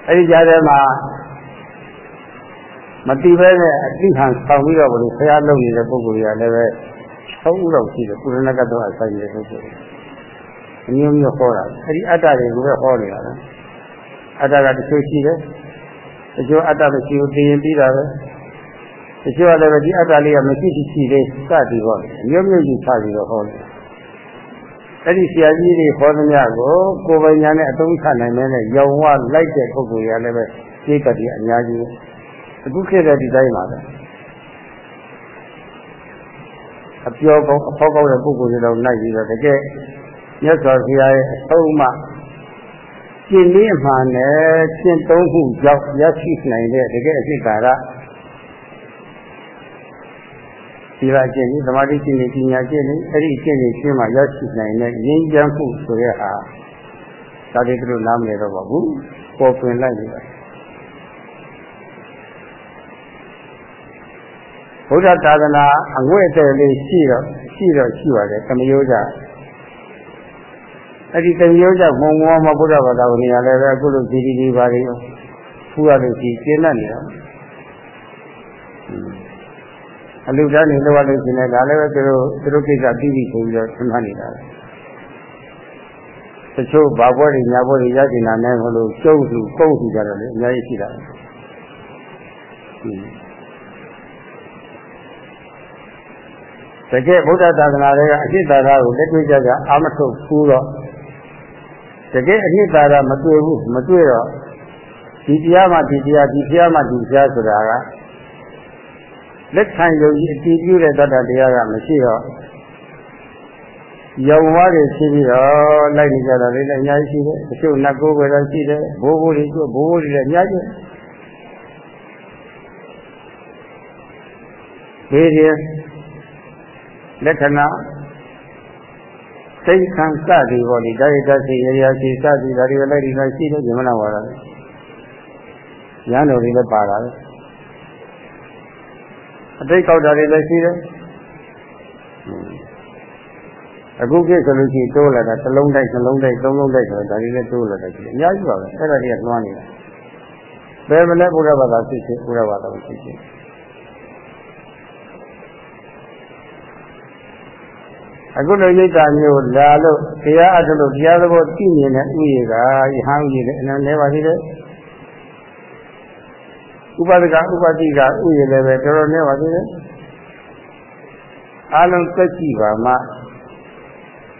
အဲဒီကြားထဲမှာမတိပဲနဲ့အတိဟန်ဆောင်ပြီးတော့ဘလို့ဆရာလုပ်နေတဲ့ပုဂ္ဂိုလ်တွေကလည်းပဲသုံးဦးတော့ရှိတယ်ပုရဏကတော့အဆိုင်တဲ့ပုဂ္ဂိုလ်အမျိုးမျိုးဟောတာအဲဒီအတ္တတွေကိုပဲဟောနေတာပဲအတ္တကတချို့ရှိတယ်တချို့အတ္တမရှိဘူးသိရင်ပြီးတာပဲတချို့ကလည်းဒီအတ္တလေးကမရှိရှိရှိလေးစသည်ဟောတယ်အမျိုးမျိုးယူချပြီးတော့ဟောတယ် အဲ့ဒီဆရာကြီးတွေဟောသမျှကိုကိုယ်ပိုင်ညာနဲ့အသုံးချနိုင်တဲ့ရောင်ဝလိုက်တဲ့ပုဂ္ဂိုလ်ရလည်းပဲသိတတ်ပြီးအများကြီးအခုခေတ်တဲ့ဒီတိုင်းပါပဲအပြောကောင်းအဖောက်ကောင်းတဲ့ပုဂ္ဂိုလ်တွေတော့နိုင်ပြီးတော့တကယ်မြတ်စွာဘုရားရဲ့အဆုံးအမကျင့်နည်းအမှန်နဲ့ကျင့်သုံးမှုကြောင့်ရရှိနိုင်တဲ့တကယ်အဖြစ်ကာရ ဒီပါကျင့်ပြီးသမာဓိကျင့်နေပညာကျင့်နေအဲ့ဒီကျင့်နေရှင်းမှရရှိနိုင်တဲ့ရင်းချမ်းမှုဆိုတဲ့ဟာဒါတွေသူတို့နားမလည်တော့ပါဘူးပေါ်ပင်လိုက်နေတာဘုရားသာသနာအငွေ့တဲ့လေးရှိတော့ရှိတော့ရှိပါတယ်ကမယောကြအဲ့ဒီကမယောကြမုံမောမဘုရားဘာသာဝင်ရလည်းပဲအခုလိုဒီဒီဒီပါတွေဖူးရလို့ရှိကျင်းတတ်နေတာ အလူတန်းနေလောက်လို့ရှင်လည်းဒါလည်းပဲသူတို့သူတို့ကိစ္စပြီးပြီဆိုပြီးတော့ဆွမ်းနေတာတချို့ဘာပွဲတွေညာပွဲတွေရကျင်တာနဲ့မလို့ကျုပ်စုပုတ်စုကြတယ်လေအများကြီးရှိတာတကယ်ဗုဒ္ဓသာသနာတွေကအဖြစ်သာသာကိုလက်တွေ့ကြကြအာမထုတ်ဘူးတော့တကယ်အနှစ်သာရမတွေ့ဘူးမတွေ့တော့ဒီတရားမှဒီတရားဒီတရားမှဒီတရားဆိုတာက လက်ခံယုံကြည်အတည်ပြုတဲ့တတ္တတရားကမရှိတော့ယုံဝါးတွေရှိပြီးတော့လိုက်နေကြတာလေးလည်းအများကြီးရှိတယ်တချို့နတ်ကိုယ်ပဲတော့ရှိတယ်ဘိုးဘိုးတွေကျို့ဘိုးဘိုးတွေလည်းအများကြီးဒီဒီလက္ခဏာစိတ်ခံစသည်ပေါ့လေဒါရတစီရရစီစသည်ဒါတွေလည်းဒီလိုရှိတယ်ဇမနာဝါဒရန်တော်တွေလည်းပါတာပဲ အတိတ်ကောက်တာတွေလည်းရှိတယ်အခုကိဆိုလို့ရှိရင်တိုးလာတာတစ်လုံးတိုက်နှလုံးတိုက်သုံးလုံးတိုက်ဆိုတော့ဒါတွေလည်းတိုးလာတယ်ရှိတယ်အများကြီးပါပဲအဲ့ဒါတွေကလွှမ်းနေတာဘယ်မလဲဘုရားဘာသာဖြစ်ဖြစ်ဘုရားဘာသာဖြစ်ဖြစ်အခုလိုရိတ်တာမျိုးလာလို့တရားအထုလို့တရားသဘောသိမြင်တဲ့ဥယေကယဟန်ဥယေလည်းအနည်းပါသေးတယ် ဥပဒကဥပတိကဥယေလည်းပဲတော်တော်နည်းပါသေးတယ်အလုံးသက်ကြည့်ပါမှ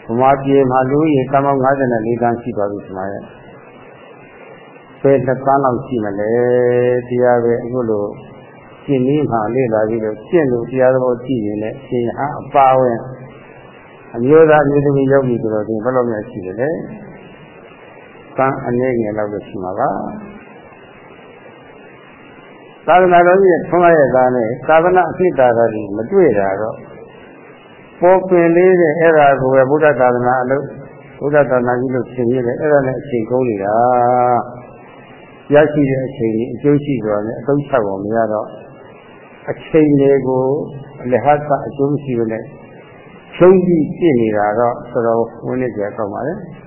ဗမာပြည်မှာလူကြီးကမောင်း54တန်းရှိပါပြီဒီမှာရဲ့ဘယ်နှစ်တန်းလောက်ရှိမလဲတရားပဲအခုလိုရှင်းနည်းမှလေ့လာပြီးတော့ရှင်းလို့တရားသဘောကြည့်ရင်လည်းရှင်ဟာအပါဝင်အမျိုးသားမျိုးသမီးယောဂီဆိုတော့ဒီဘယ်လိုများရှိတယ်လဲ။ကံအနေငယ်လောက်ပဲရှိမှာပါ။ သာသနာတော်ကြီးထွန်းရရဲ့သားနဲ့သာသနာအဖြစ်သာသာကြီးမတွေ့တာတော့ပေါ်ပင်လေးတဲ့အဲ့ဒါကိုပဲဗုဒ္ဓသာသနာအလို့ဗုဒ္ဓသာသနာကြီးလို့ရှင်းရတဲ့အဲ့ဒါနဲ့အချိန်ကုန်နေတာ။ရရှိတဲ့အချိန်ကြီးအကျိုးရှိကြတယ်အသုံးချဖို့မရတော့အချိန်တွေကိုအလဟတ်ကအကျိုးရှိလို့ရှုံးပြီးပြစ်နေတာတော့တော်တော်ဝင်းနေကြကောင်းပါလေ။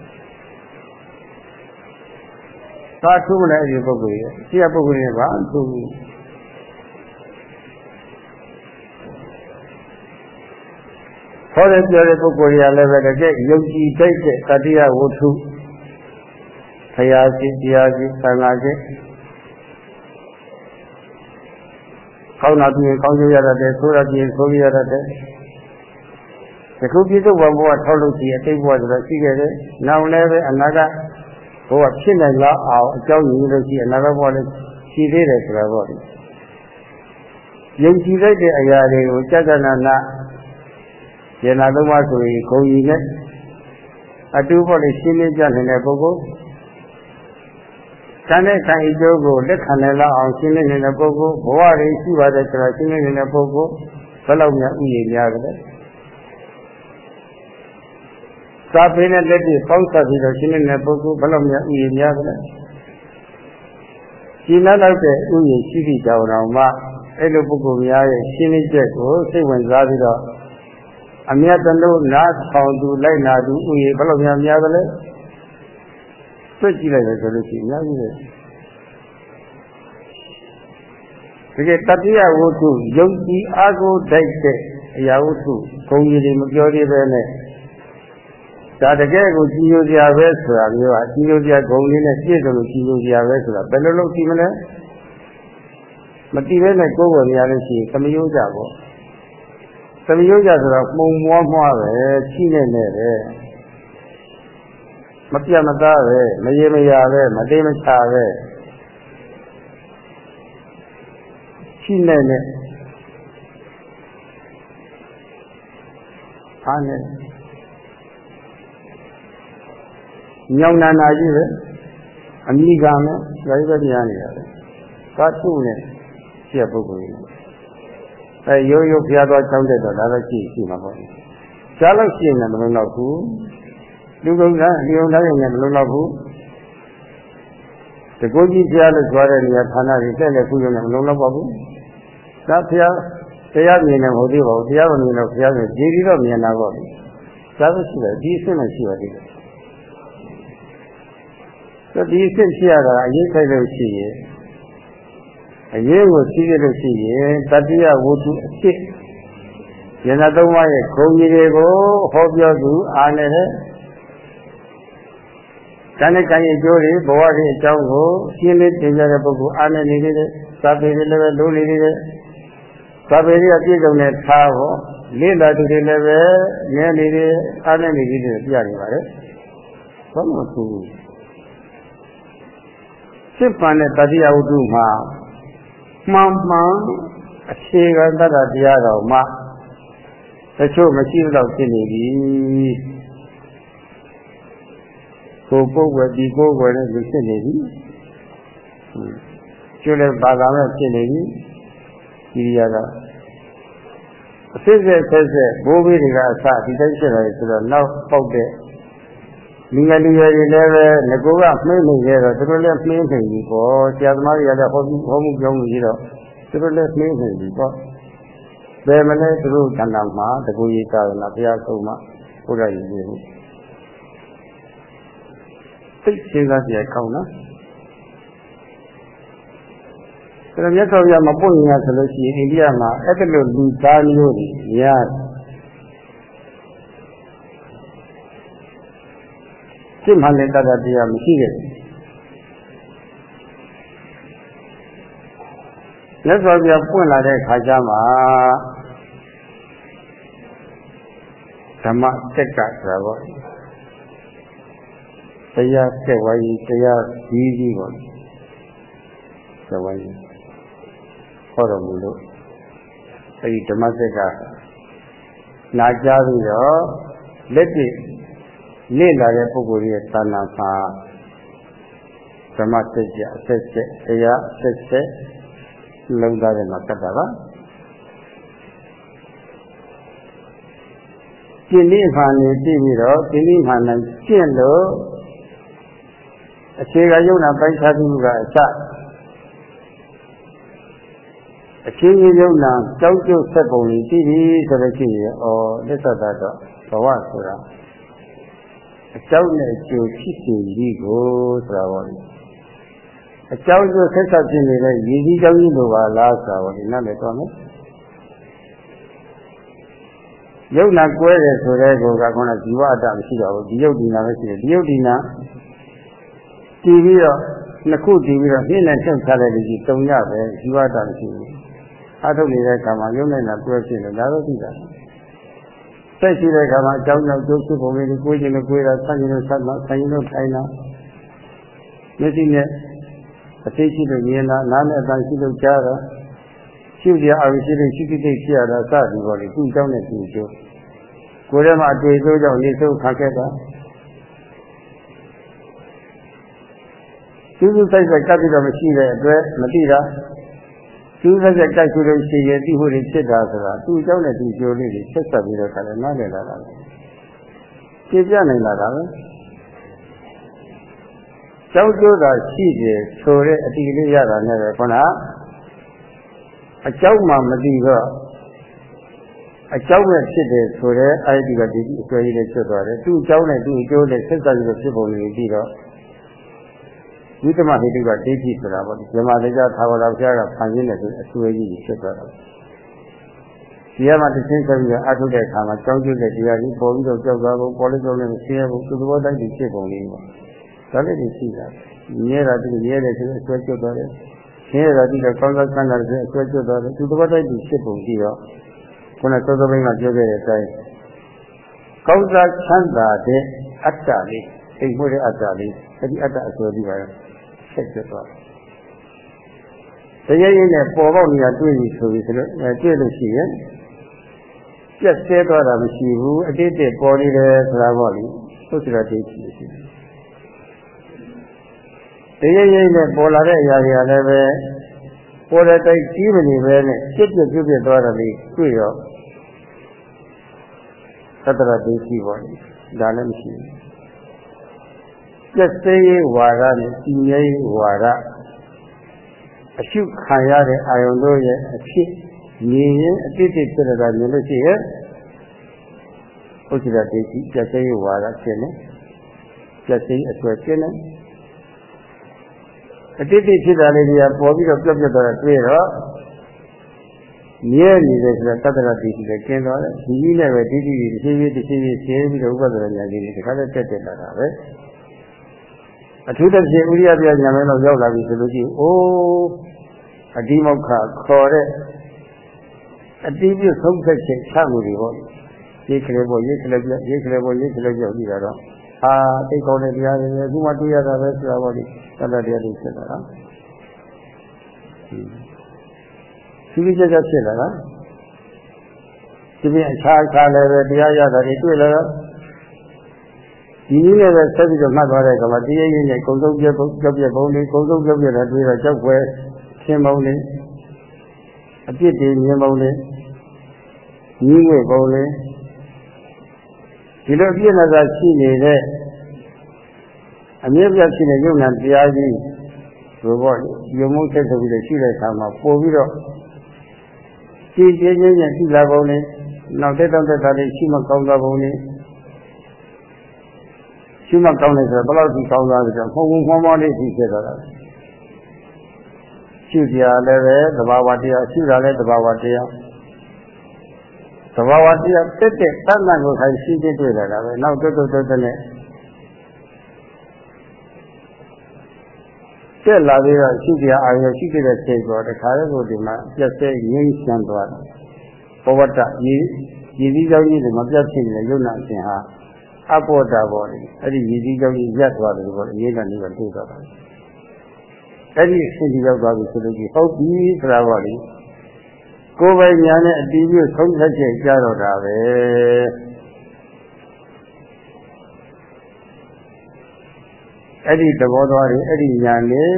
သာထုမလဲဒီပုဂ္ဂိုလ်ရဲ့ရှိရပုဂ္ဂိုလ်ရဲ့ဘာထုဘူးဟောတဲ့ပြောတဲ့ပုဂ္ဂိုလ်တွေကလည်းပဲတကယ်ယုံကြည်တိုက်တဲ့တတိယဝတ္ထုဖရာစိတရားစိသံဃာစိကောင်းတာပြီးရင်ကောင်းကျိုးရတတ်တယ်ဆိုးတာပြီးရင်ဆိုးရတတ်တယ်ဒီခုပြည့်စုံဘဝထောက်လို့ရှိရင်အတိတ်ဘဝဆိုတော့ရှိခဲ့တယ်နောက်လည်းပဲအနာဂတ် ဘဝဖြစ်နိုင်လောက်အောင်အကြောင်းရင်းလို့ရှိရင်အနာဂတ်ဘဝလည်းရှိသေးတယ်ဆိုတာပေါ့လေယုံကြည်လိုက်တဲ့အရာတွေကိုစက္ကနာနာယနာသုံးပါးဆိုရင်ဂုံကြီးနဲ့အတူပေါ့လေရှင်းလင်းပြနေတဲ့ပုဂ္ဂိုလ်ကံနဲ့ခံအကျိုးကိုလက်ခံနိုင်လောက်အောင်ရှင်းလင်းနေတဲ့ပုဂ္ဂိုလ်ဘဝရည်ရှိပါတယ်ဆိုတာရှင်းလင်းနေတဲ့ပုဂ္ဂိုလ်ဘယ်လောက်များဥယျာဉ်များကြလဲ သာပေနဲ့လက်ပြပေါင်းစပ်ပြီးတော့ရှင်းနေတဲ့ပုဂ္ဂိုလ်ဘယ်လောက်များဥယျာဉ်များကြလဲရှင်းလောက်တဲ့ဥယျာဉ်ရှိသည့်ကြောင့်တော့မှအဲ့လိုပုဂ္ဂိုလ်များရဲ့ရှင်းလင်းချက်ကိုစိတ်ဝင်စားပြီးတော့အမြတ်တလို့နားထောင်သူလိုက်နာသူဥယေဘယ်လိုများများသလဲသိကြည့်လိုက်ရဆိုလို့ရှိရင်အများကြီးပဲတကယ်တတိယဝတ္ထုယုံကြည်အားကိုတိုက်တဲ့အရာဝတ္ထုဂုံကြီးတွေမပြောသေးပဲနဲ့ ဒါတကယ်ကိုကြည်ညိုစရာပဲဆိုတာမျိုးကကြည်ညိုစရာဂုံလေးနဲ့ပြည့်စုံလို့ကြည်ညိုစရာပဲဆိုတာဘယ်လိုလုပ်ကြည့်မလဲမတည်ပဲနဲ့ကိုယ်ပေါ်နေရလို့ရှိရင်သမယိုးကြပေါ့သမယုတ်ကြဆိုတော့ပုံမွားမွားပဲရှိနေနေပဲမပြတ်မသားပဲမရေမရာပဲမတိမချပဲရှိနေနေအားနဲ့ ညောင်နာနာကြီးပဲအမိကမဲ့ဒါကြီးပဲတရားနေရတယ်ကာထုနဲ့ရှိရပုဂ္ဂိုလ်ကြီးအဲရိုးရိုးဖျားသွားချောင်းတဲ့တော့ဒါတော့ရှိရှိမှာပေါ့။ရှားလို့ရှိရင်လည်းမလုံးတော့ဘူး။လူကုန်ကလူကုန်တိုင်းရင်လည်းမလုံးတော့ဘူး။တကူကြီးဖျားလို့ကြွားတဲ့နေရာဌာနတွေတက်လက်ခုရုံနဲ့မလုံးတော့ပါဘူး။ဒါဖျားတရားမြင်နေမဟုတ်သေးပါဘူး။တရားမမြင်တော့ဖျားဆိုကြည်ပြီးတော့မြင်တာပေါ့။ဒါပဲရှိတယ်ဒီအစ်နဲ့ရှိရသေးတယ်။ ဒီအစ်ရှိရတာအရေးဆိုင်လို့ရှိရင်အရေးကိုသိရလို့ရှိရင်တတိယဝတ္ထုအဖြစ်ယန္တသုံးပါးရဲ့ဂုဏ်ကြီးတွေကိုဟောပြောသူအားနေတဲ့ကံနဲ့ကံရဲ့အကျိုးတွေဘဝရဲ့အကြောင်းကိုရှင်းလင်းတင်ပြတဲ့ပုဂ္ဂိုလ်အားနဲ့နေနေတဲ့သာပေတွေလည်းပဲလုံးနေနေတဲ့သာပေတွေကပြည့်စုံတဲ့သားဟောလေ့လာသူတွေလည်းပဲငဲနေတဲ့အားနဲ့နေနေတဲ့ပြနေပါလေဘာမှမသူဘူး စစ်ပန်တဲ့တတိယဝတ္ထုမှာမှန်မှန်အခြေခံတတ်တာတရားတော်မှတချို့မရှိတော့ဖြစ်နေပြီကိုပုဂ္ဂိုလ်ဒီကိုယ်ကိုယ်နဲ့ဖြစ်နေပြီကျွတ်လည်းဘာသာမဲ့ဖြစ်နေပြီဒီရကအစစ်စစ်ဆက်ဆက်ဘိုးဘေးတွေကအစဒီတိုင်းဖြစ်လာတယ်ဆိုတော့နောက်ပေါက်တဲ့ လူငယ်လူရွယ်တွေလည်းပဲငကိုကမှိမ့်နေကြတော့သူတို့လည်းမှိမ့်နေပြီပေါ့ဆရာသမားတွေကလည်းဟောပြီးဟောမှုပြောမှုကြီးတော့သူတို့လည်းမှိမ့်နေပြီပေါ့ဘယ်မလဲသူတို့ကဏ္ဍမှာတကူကြီးသာသနာဘုရားဆုံးမှာဘုရားရည်ကြီးမှုသိစဉ်းစားကြရကောင်းနော်ဒါမြတ်စွာဘုရားမပွင့်ရဆိုလို့ရှိရင်အိန္ဒိယမှာအဲ့ဒါလိုလူသားမျိုးတွေများ စိတ်မှလည်းတတ်တရားမရှိခဲ့ဘူးလက်စွာပြပွင့်လာတဲ့ခါကျမှဓမ္မစက်ကဆိုတာပေါ့တရားစက်ဝိုင်းတရားကြီးကြီးပေါ့စက်ဝိုင်းဟောတော်မူလို့အဲဒီဓမ္မစက်ကနာကြားပြီးတော့လက်တွေ့ လေ့လာတဲ့ပုဂ္ဂိုလ်ရဲ့သာနာမှာဓမ္မတက်ကြအဆက်ဆက်တရားဆက်ဆက်လုံးသားတဲ့မှာတတ်တာပါကျင့်ပြီးမှန်နေပြီးပြီးတော့ကျင့်ပြီးမှန်နေကျင့်လို့အခြေခံယုံနာပိုက်ခြားမှုကအစအချင်းချင်းယုံနာကြောက်ကြွဆက်ပုံကြီးပြီးပြီဆိုလို့ရှိရင်ဩသစ္စာတော့ဘဝဆိုတာ အကြောင်းနဲ့အကျိုးဖြစ်စီကြီးကိုဆိုတာပေါ့လေအကြောင်းကျိုးဆက်ဆက်ဖြစ်နေတဲ့ရည်ကြီးကြောင်းကြီးလိုပါလားဆိုတာပေါ့လေနားလည်တော့မယ်ယုတ်နာကွဲတယ်ဆိုတဲ့ကောကခုနဇီဝအတ္တမရှိတော့ဘူးဒီယုတ်ဒီနာပဲရှိတယ်ဒီယုတ်ဒီနာတည်ပြီးတော့နှစ်ခုတည်ပြီးတော့နှင်းနဲ့ထုတ်ချလိုက်လို့ရှိတုံရပဲဇီဝတာမရှိဘူးအထုတ်နေတဲ့အခါမှာရုပ်နဲ့နာတွဲဖြစ်လို့ဒါတော့သိတာ ဆက်ရှိတဲ့အခါမှာအကြောင်းကြောင့်ကျိုးဖြစ်ပုံလေးကိုကိုယ်ချင်းနဲ့ကိုယ်တာဆန့်ကျင်လို့ဆက်မှာဆန့်ကျင်လို့ထိုင်တာမျက်စိနဲ့အသိရှိလို့မြင်တာနားနဲ့အတန်ရှိလို့ကြားတာရှုစရာအဝိရှိလို့ရှိတိတ်ဖြစ်ရတာစသည်ပေါ်လေသူ့အကြောင်းနဲ့သူ့အကျိုးကိုယ်ထဲမှာအတွေ့အကြုံကြောင့်နေဆုံးခါခဲ့တာသူ့သူဆိုင်ဆိုင်ကပ်ပြီးတော့မရှိတဲ့အတွက်မသိတာ သူ့ဆိုင်ဆိုင်ကပ်ဆိုလို့ရှိရင်ဒီဟုတွေဖြစ်တာဆိုတာသူ့အကြောင်းနဲ့သူ့အကျိုးလေးတွေဆက်ဆက်ပြီးတော့ခါတယ်နားလည်လာတာပြပြနိုင်လာတာပဲကြောက်ကြိုးတာရှိတယ်ဆိုတဲ့အတီလေးရတာနဲ့ပဲခုနအကြောက်မှမသိတော့အကြောက်နဲ့ဖြစ်တယ်ဆိုတဲ့အဲ့ဒီကဒီအစွဲကြီးလေးဖြစ်သွားတယ်သူ့အကြောင်းနဲ့သူ့အကျိုးနဲ့ဆက်ဆက်ပြီးတော့ဖြစ်ပုံလေးပြီးတော့ ဝိသမဟိတုကဒိဋ္ဌိဆိုတာပေါ့ဒီမှာတရားသာဝရဘုရားကဖန်ရင်းတယ်ဆိုအစွဲကြီးဖြစ်သွားတာဒီကမှာတစ်ချင်းဆက်ပြီးတော့အထုတဲ့အခါမှာကြောင်းကျိုးတဲ့တရားကြီးပေါ်ပြီးတော့ကြောက်သွားဖို့ပေါ်လို့ကြောက်လို့မရှိရဘူးသူသဘောတိုက်ပြီးဖြစ်ပုံလေးပေါ့ဒါလည်းဒီရှိတာမြဲတာဒီမြဲတယ်ဆိုအစွဲကျွတ်သွားတယ်ရှင်းရတာဒီတော့ကောင်းကောင်းဆန်းတာဆိုအစွဲကျွတ်သွားတယ်သူသဘောတိုက်ပြီးဖြစ်ပုံကြည့်တော့ခုနစောစောပိုင်းကပြောခဲ့တဲ့အတိုင်းကောင်းစားချမ်းသာတဲ့အတ္တလေးအိမ်မှုတဲ့အတ္တလေးအဲဒီအတ္တအစွဲပြီးပါ ဆက်ကျွတ်သွားတယ်တရားရင်းနဲ့ပေါ်ပေါက်နေတာတွေ့ပြီဆိုပြီးဆိုလို့တွေ့လို့ရှိရင်ပြက်ဆဲသွားတာမရှိဘူးအတိတ်တက်ပေါ်နေတယ်ဆိုတာပေါ့လေသုစရဒိဋ္ဌိရှိတယ်တရားရင်းနဲ့ပေါ်လာတဲ့အရာတွေကလည်းပဲပေါ်တဲ့တိုက်ကြီးမနေပဲနဲ့ပြစ်ပြစ်ပြစ်ပြစ်သွားတယ်လေတွေ့ရောသတ္တရဒိဋ္ဌိပေါ့လေဒါလည်းမရှိဘူး ပြည့်စည်ရေးဝါဒနဲ့ဒီမြဲရေးဝါဒအရှုခံရတဲ့အာယုံတို့ရဲ့အဖြစ်မြင်ရင်အတိတ်ဖြစ်တဲ့ကမြင်လို့ရှိရဲ့ဥစ္စရဒိဋ္ဌိပြည့်စည်ရေးဝါဒဖြစ်နေပြည့်စည်အစွဲဖြစ်နေအတိတ်ဖြစ်တာလေးတွေကပေါ်ပြီးတော့ပြတ်ပြတ်သွားတာတွေ့တော့မြဲနေတယ်ဆိုတော့တတ္တရဒိဋ္ဌိလည်းကျင်းသွားတယ်ဒီကြီးနဲ့ပဲဒိဋ္ဌိတွေတစ်ဖြည်းဖြည်းတစ်ဖြည်းဖြည်းရှင်းပြီးတော့ဥပဒနာဉာဏ်ကြီးတွေတခါတည်းတက်တက်လာတာပဲ အထူးသဖြင့်ဥရိယပြညာမဲတော့ရောက်လာပြီဆိုလို့ရှိရင်အိုးအတိမောက္ခခေါ်တဲ့အတိပြုဆုံးဖြတ်ချက်ချမှုတွေပေါ့ရေးကလေးပေါ့ရေးကလေးပြရေးကလေးပေါ့ရေးကလေးပြောပြီးတော့အာသိကောင်းတဲ့တရားတွေအခုမှတွေ့ရတာပဲဆိုတာပေါ့ဒီတတ္တတရားတွေဖြစ်လာတာသူကြီးချက်ချက်ဖြစ်လာတာဒီပြင်အခြားအခြားလည်းပဲတရားရတာတွေတွေ့လာတော့ ဒီနည်းနဲ့ပဲဆက်ပြီးတော့မှတ်သွားတဲ့အခါမှာတရားရင်းနဲ့ကုံဆုံးပြက်ကြောက်ပြက်ပုံလေးကုံဆုံးကြောက်ပြက်တာတွေ့တော့ကြောက်ွယ်ရှင်းပုံလေးအပြစ်တွေမြင်ပုံလေးညီးငွေပုံလေးဒီလိုအပြည့်နဲ့သာရှိနေတဲ့အမြဲပြရှိနေရုပ်နာတရားကြီးဘယ်ပေါ့ယုံမှုဆက်ဆိုပြီးတော့ရှိတဲ့အခါမှာပို့ပြီးတော့ကြည်ကြည်ချင်းချင်းရှိလာပုံလေးနောက်တက်တော့တက်တာလေးရှိမကောင်းသောပုံလေး ရှိမကောင်းတယ်ဆိုတော့ဘယ်လောက်ထိကောင်းသွားပြီဆိုတော့ဖုံဖုံဖောင်းဖောင်းလေးရှိဖြစ်သွားတာရှိကြလည်းပဲသဘာဝတရားရှိတာလည်းသဘာဝတရားသဘာဝတရားတက်တဲ့တတ်တတ်ကိုခိုင်းရှင်းရှင်းတွေ့လာတာပဲနောက်တွတ်တွတ်တွတ်နဲ့တက်လာပြီးတော့ရှိကြအာရုံရှိတဲ့စိတ်ပေါ်တခါလေးကိုဒီမှာပြတ်တဲ့ငြိမ်းချမ်းသွားတယ်ဘဝတ္တရည်ရည်စည်းကြောင်းကြီးတွေမပြတ်ဖြစ်နေတဲ့ယုံနာအရှင်ဟာ အဘောတာပေါ်တယ်အဲ့ဒီရည်စည်းကြောင်းကြီးရပ်သွားတယ်ပေါ့အရေးကနေတော့တွေ့သွားတာအဲ့ဒီအရှင်ကြီးရောက်သွားပြီဆိုလို့ကြီးဟုတ်ပြီဆိုတာပေါ့လေကိုယ်ပိုင်ညာနဲ့အတီးပြုဆုံးဖြတ်ချက်ကြတော့တာပဲအဲ့ဒီသဘောသွားတွေအဲ့ဒီညာနဲ့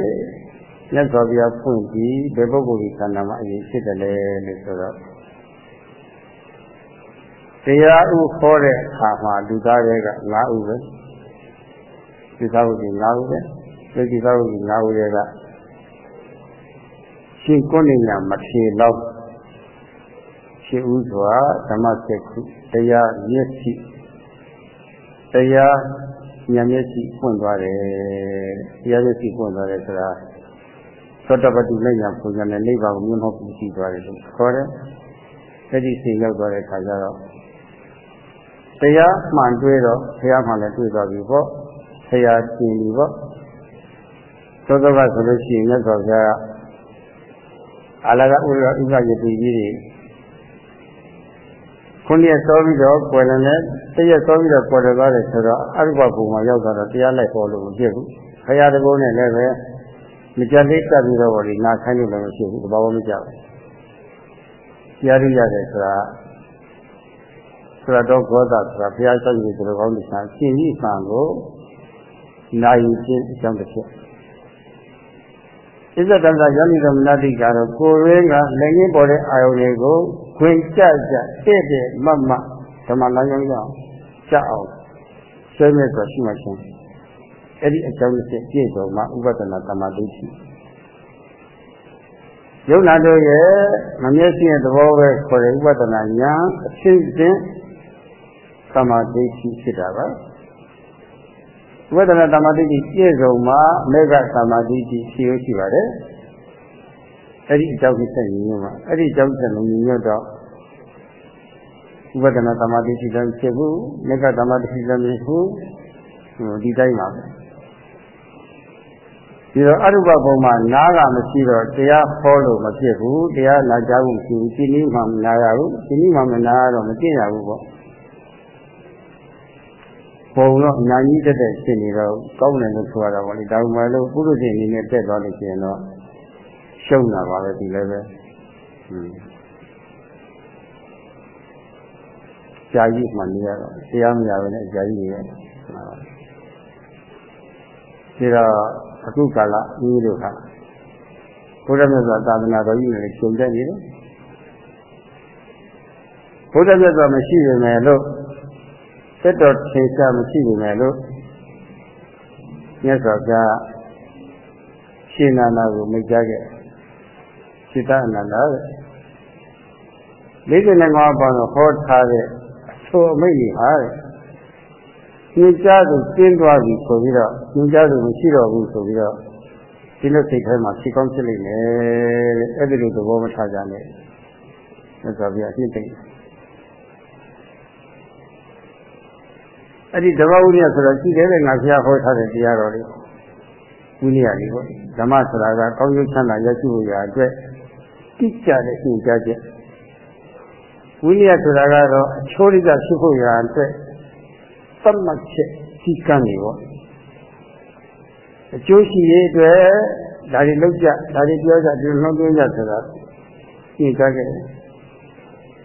မြတ်စွာဘုရားဖွင့်ပြီးဘယ်ပုဂ္ဂိုလ်ဒီခန္ဓာမှာအရင်ဖြစ်တယ်လဲလို့ဆိုတော့ တရားဥခေါ်တဲ့အခါမှာလူသားတွေက၅ဦးပဲဒီသာဝတိ၅ဦးပဲဒီသာဝတိ၅ဦးတွေကရှင်ကိုနေညာမထေလောက်ရှင်ဥစွာဓမ္မစက္ခုတရားမျက်စိတရားဉာဏ်မျက်စိဖွင့်သွားတယ်တရားမျက်စိဖွင့်သွားတယ်ဆိုတာသောတပတိလက်ညာပုံစံနဲ့နိဗ္ဗာန်ကိုမြင်မှပြီးရှိသွားတယ်လို့ခေါ်တယ်အဲ့ဒီစိတ်ရောက်သွားတဲ့အခါကျတော့ တရားမှန်တွေ့တော့ဘုရားမှလည်းတွေ့သွားပြီပေါ့ဘုရားကျင်ပြီပေါ့သောသောကဆိုလို့ရှိရင်မြတ်စွာဘုရားအလကဥရဥပယတိကြီးတွေခုနှစ်ရက်သောပြီးတော့ကွယ်လည်းတရက်သောပြီးတော့ကွယ်တယ်သွားတယ်ဆိုတော့အရုပဘုံမှာရောက်တော့တရားလိုက်ပေါ်လို့မဖြစ်ဘူး။ခရတကုန်းနဲ့လည်းပဲမကြလေးတက်ပြီးတော့ဗောလေနာခိုင်းလို့လည်းမဖြစ်ဘူး။တဘာဝမကြောက်ဘူး။တရားရရတယ်ဆိုတာ ဆိုတာတော့ဘောဓဆိုတာဘုရားဆောက်ရည်ဆိုတော့ကောင်းတဲ့ဆာရှင်ကြီးဆံကိုနိုင်ခြင်းအကြောင်းတစ်ချက်ဣဇဒံသာယောနိသမနတိကတော့ကိုယ်ရင်းကလည်းငင်းပေါ်တဲ့အာယုန်တွေကိုခွင်ကြကြတဲ့တဲ့မမဓမ္မလမ်းကြောင်းကြောင့်ကြအောင်ဆွဲမြဲစွာရှိမှချင်းအဲ့ဒီအကြောင်းတစ်ချက်ပြည့်စုံမှဥပဒနာတမဒိဋ္ဌိယုံနာတို့ရဲ့မမျက်စိရဲ့သဘောပဲခေါ်တဲ့ဥပဒနာညာအဖြစ်စဉ် သမာဓိရှိဖြစ်တာပါဝေဒနာသမာဓိပြည့်စုံမှမေဃသမာဓိရှိရရှိပါတယ်အဲ့ဒီအကြောင်းကိုဆက်ညီညွတ်မှာအဲ့ဒီအကြောင်းဆက်ညီညွတ်တော့ဝေဒနာသမာဓိရှိတယ်ဖြစ်ဘူးမေဃသမာဓိရှိတယ်ဖြစ်ဘူးဒီတိုင်းပါပဲဒီတော့အရုပဘုံမှာနားကမရှိတော့တရားဟောလို့မဖြစ်ဘူးတရားနာကြဖို့ရှိဘူးဒီနည်းမှမနာရဘူးဒီနည်းမှမနာရတော့မကျင့်ရဘူးပေါ့ ပုံတော့အများကြီးတက်တက်ဖြစ်နေတော့ကောင်းတယ်လို့ဆိုရတာပေါ့လေဒါမှမဟုတ်ပုရုษအနေနဲ့တက်သွားလို့ရှိရင်တော့ရှုံးတာပါပဲဒီလည်းပဲဟွန်းကြာကြီးမှနေရတော့တရားမရဘဲနဲ့ကြာကြီးနေရတယ်ဒါတော့အခုကာလဦးတို့ဟာဘုရားမြတ်စွာသာသနာတော်ကြီးနဲ့ကျုံတက်နေတယ်ဘုရားမြတ်စွာမရှိပေမဲ့လို့ သက်တော်ထင်ရှားမရှိပေမဲ့လို့မြတ်စွာဘုရားရှင်နာနာကိုမိတ်ကြခဲ့စိတ္တအနန္ဒတဲ့လေးကနေ့ငါးပါးတော့ဟောထားတဲ့အဆိုအမိတ်ကြီးဟာတဲ့ညင်ကြားသူကျင်းသွားပြီဆိုပြီးတော့ညင်ကြားသူမရှိတော့ဘူးဆိုပြီးတော့ဒီလိုစိတ်ထဲမှာဖြစ်ကောင်းဖြစ်လိမ့်မယ်တဲ့အဲ့ဒီလိုသဘောမထားကြနဲ့မြတ်စွာဘုရားအပြည့်သိ အဲ့ဒီဓမ္မဝိနည်းဆိုတော့ရှိတယ်တဲ့ငါဘုရားဟောထားတဲ့တရားတော်လေးဝိနည်းလေးပေါ့ဓမ္မဆိုတာကကောင်းကျိုးချမ်းသာရရှိဖို့ရာအတွက်တိကျတဲ့သင်ကြားချက်ဝိနည်းဆိုတာကတော့အချိုးရိကဖြစ်ဖို့ရာအတွက်သတ်မှတ်ချက်ဒီကံတွေပေါ့အကျိုးရှိရေးအတွက်ဒါတွေလောက်ကြဒါတွေပြောကြဒီလုံးသွင်းကြဆိုတာသင်ကြားခဲ့တယ်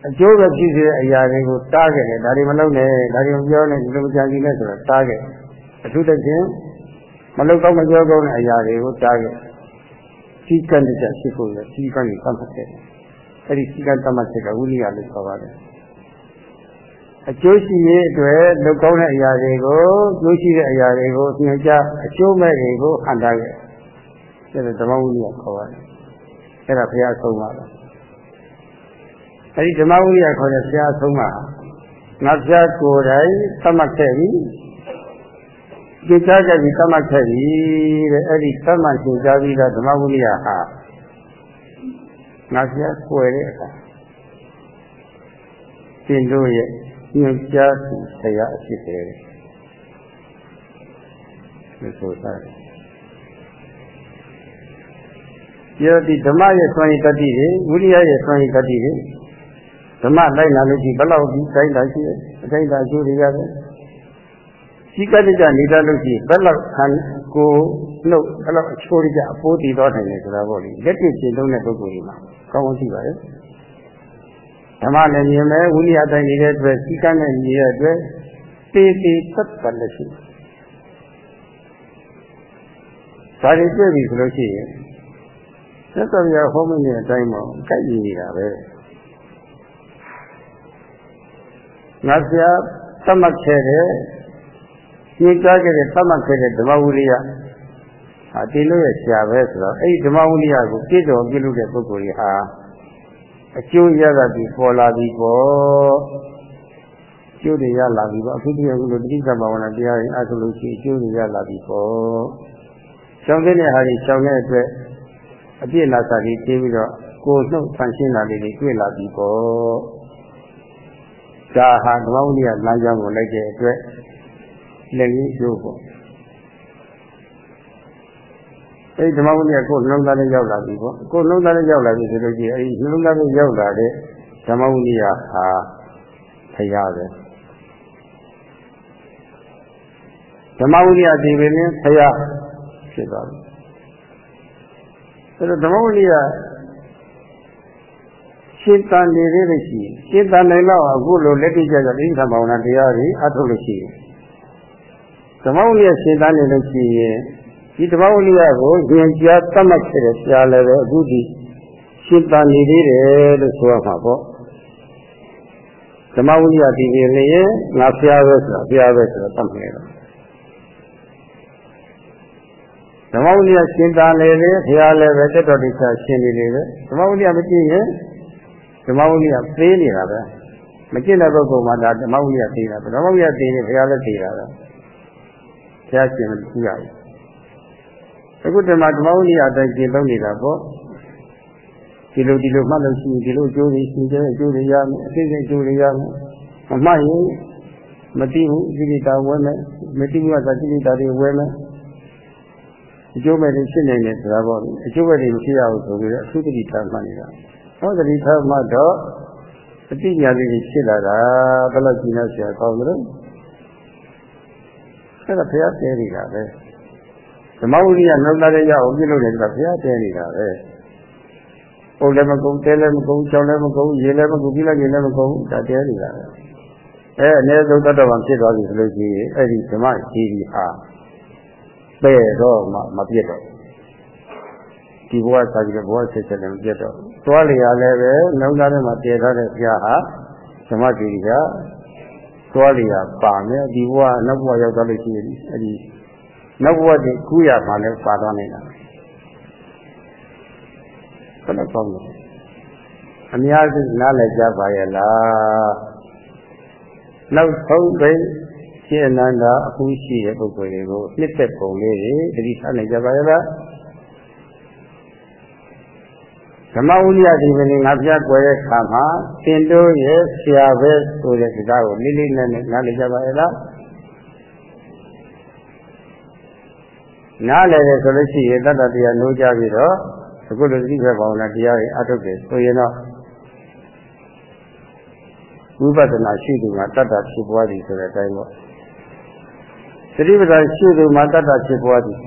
အကျိုးပဲဖြစ်စေတဲ့အရာတွေကိုတားခဲ့တယ်ဒါတွေမလုပ်နဲ့ဒါတွေမပြောနဲ့ဒီလိုကြာကြည့်နဲ့ဆိုတာတားခဲ့အထူးသဖြင့်မလုပ်တော့မပြောကောင်းတဲ့အရာတွေကိုတားခဲ့စီကံတကြဖြစ်ဖို့ရစီကံကိုသတ်မှတ်ခဲ့တယ်အဲ့ဒီစီကံသတ်မှတ်ချက်ကဝိနည်းလို့ခေါ်ပါတယ်အကျိုးရှိရေးအတွက်လုပ်ကောင်းတဲ့အရာတွေကိုကျိုးရှိတဲ့အရာတွေကိုသင်ကြားအကျိုးမဲ့တွေကိုဟန်တာခဲ့အဲ့ဒါဓမ္မဝိနည်းခေါ်ပါတယ်အဲ့ဒါဘုရားဆုံးပါလား အဲဒီဓမ္မဝိရိယခေါ်တဲ့ဆရာအဆုံးမှာငါဆရာကိုယ်တိုင်သတ်မှတ်ခဲ့ပြီကြိတ်ကြားခဲ့ပြီသတ်မှတ်ခဲ့ပြီတဲ့အဲဒီသတ်မှတ်ကြိတ်ကြားပြီးတော့ဓမ္မဝိရိယဟာငါဆရာကိုယ်တဲ့အခါသင်တို့ရဲ့ညွှန်ကြားသူဆရာအဖြစ်တယ်ဒီဆိုသားဒီဓမ္မရဲ့ဆွမ်းရည်တတ္တိတွေဝိရိယရဲ့ဆွမ်းရည်တတ္တိတွေ ဓမ္မလိုက်လာလို့ဒီဘယ်လောက်ဒီတိုင်းတာရှိတယ်အတိုင်းတာကျိုးတွေရတယ်ရှိကတိကနေတတ်လို့ရှိဘယ်လောက်ခံကိုနှုတ်ဘယ်လောက်အချိုးရကြအပိုးတည်တော့နိုင်တယ်ဆိုတာပေါ့လေလက်တွေ့ရှင်းသုံးတဲ့ပုဂ္ဂိုလ်တွေမှာကောင်းကောင်းရှိပါတယ်ဓမ္မလည်းမြင်မယ်ဝိနည်းတိုင်းနေတဲ့အတွက်ရှိကနဲ့မြည်တဲ့အတွက်တေးသေးသက်သက်လက်ရှိဒါတွေတွေ့ပြီဆိုလို့ရှိရင်သက်တော်ရဟောမင်းရဲ့အတိုင်းမှာကြိုက်နေတာပဲ ငါဆရာသတ်မှတ်ခဲ့တဲ့ညှိကြားခဲ့တဲ့သတ်မှတ်ခဲ့တဲ့ဓမ္မဝိရိယဟာဒီလိုရဲ့ဆရာပဲဆိုတော့အဲ့ဒီဓမ္မဝိရိယကိုပြည့်စုံပြုလုပ်တဲ့ပုဂ္ဂိုလ်ကြီးဟာအကျိုးရတာဒီပေါ်လာပြီပေါ့ကျိုးတွေရလာပြီပေါ့အခုတည်းကလိုတိစ္ဆဘာဝနာတရားရင်အထုလို့ရှိအကျိုးတွေရလာပြီပေါ့ရှောင်းတဲ့ဟာတွေရှောင်းတဲ့အတွက်အပြည့်လာစာကြီးပြေးပြီးတော့ကိုယ်နှုတ်ဆန့်ရှင်းတာလေးတွေတွေ့လာပြီပေါ့ ဒါဟာဓမ္မဝိနည်းလမ်းကြောင်းကိုလိုက်တဲ့အတွက်လက်ရင်းကျိုးပေါ့အဲဒီဓမ္မဝိနည်းကိုနှလုံးသားနဲ့ရောက်လာပြီပေါ့ကိုနှလုံးသားနဲ့ရောက်လာပြီဆိုလို့ရှိရင်အဲဒီနှလုံးသားနဲ့ရောက်လာတဲ့ဓမ္မဝိနည်းဟာဖရာပဲဓမ္မဝိနည်းဒီပင်နဲ့ဖရာဖြစ်သွားပြီအဲတော့ဓမ္မဝိနည်း ရှင်းတန်နေသေးလို့ရှိရင်ရှင်းတန်နိုင်တော့အခုလိုလက်တွေ့ကြကြအိဋ္ဌဘာဝနာတရားတွေအထုတ်လို့ရှိရင်ဓမ္မဝိနည်းရှင်းတန်နေလို့ရှိရင်ဒီဓမ္မဝိနည်းကိုဉာဏ်ကြားသတ်မှတ်ခဲ့တဲ့ဆရာလည်းပဲအခုဒီရှင်းတန်နေသေးတယ်လို့ဆိုရမှာပေါ့ဓမ္မဝိနည်းဒီပြင်လည်းငါဖျားပဲဆိုတာဖျားပဲဆိုတာသတ်မှတ်ရတော့ဓမ္မဝိနည်းရှင်းတန်နေလေဖျားလည်းပဲတက်တော်တိကျရှင်းနေလေပဲဓမ္မဝိနည်းမကြည့်ရင် ဓမ္မဝိနည်းသေးနေတာပဲမကျင့်တဲ့ပုဂ္ဂိုလ်မှာဒါဓမ္မဝိနည်းသေးတာဓမ္မဝိနည်းသေးရင်ဘုရားလည်းသေးတာပဲဘုရားရှင်မကြည့်ရဘူးအခုတည်းမှာဓမ္မဝိနည်းအတိုင်းကျင့်သုံးနေတာပေါ့ဒီလိုဒီလိုမှတ်လို့ရှိရင်ဒီလိုအကျိုးတွေရှင်ကျဲအကျိုးတွေရမယ်အသိစိတ်အကျိုးတွေရမယ်မမှတ်ရင်မတိဘူးကိလေသာဝဲမယ်မတိဘူးကသာကိလေသာတွေဝဲမယ်အကျိုးမဲ့တွေဖြစ်နေတယ်ဆိုတာပေါ့အကျိုးမဲ့တွေမရှိရဘူးဆိုပြီးတော့အထူးတတိထားမှတ်နေတာ ဟောတတိထားမှတော့အတိညာလေးကြီးဖြစ်လာတာဘယ်လိုကြည့်လို့ဆရာကောင်းတယ်အဲ့ဒါဘုရားတဲနေတာပဲဓမ္မဝိရိယနှုတ်သားတဲ့ရအောင်ပြုလုပ်တယ်ဆိုတာဘုရားတဲနေတာပဲပုံလည်းမကုန်တဲလည်းမကုန်ချောင်းလည်းမကုန်ရေလည်းမကုန်ပြီးလိုက်ရေလည်းမကုန်ဒါတဲနေတာပဲအဲအနည်းဆုံးတတ်တော်မှဖြစ်သွားပြီဆိုလို့ရှိရင်အဲ့ဒီဓမ္မကြီးကြီးဟာပဲ့တော့မှမပြတ်တော့ဒီဘဝစားပြီးတော့ဘဝဆက်ဆက်လည်းမပြတ်တော့ သွားလေရလည်းပဲနှုတ်သားထဲမှာတည်ထားတဲ့ဘုရားဟာဓမ္မတိကသွားလေရပါမယ်ဒီဘဝနောက်ဘဝရောက်သွားလို့ရှိရင်အဲ့ဒီနောက်ဘဝတည်းကူးရမှလည်းပါသွားနေတာဘယ်လိုကောင်းလဲအများစုနားလည်ကြပါရဲ့လားနောက်ဆုံးပိရှင်အနန္ဒာအခုရှိတဲ့ပုဂ္ဂိုလ်တွေကိုနှစ်သက်ပုံလေးတွေတတိထားနိုင်ကြပါရဲ့လား ဓမ္မဝိရိယဒီပင်ငါပြကွယ်တဲ့ခါမှာသင်တို့ရဲ့ဆရာပဲဆိုတဲ့စကားကိုလေးလေးနက်နက်နားလည်ကြပါရဲ့လားနားလည်တယ်ဆိုလို့ရှိရင်တတ္တတရားနိုးကြပြီးတော့အခုလိုသတိပဲပေါင်းလာတရားတွေအထုတ်တယ်ဆိုရင်တော့ဝိပဿနာရှိသူမှာတတ္တဖြစ်ပွားသည်ဆိုတဲ့အတိုင်းပေါ့သတိပဋ္ဌာန်ရှိသူမှာတတ္တဖြစ်ပွားသည်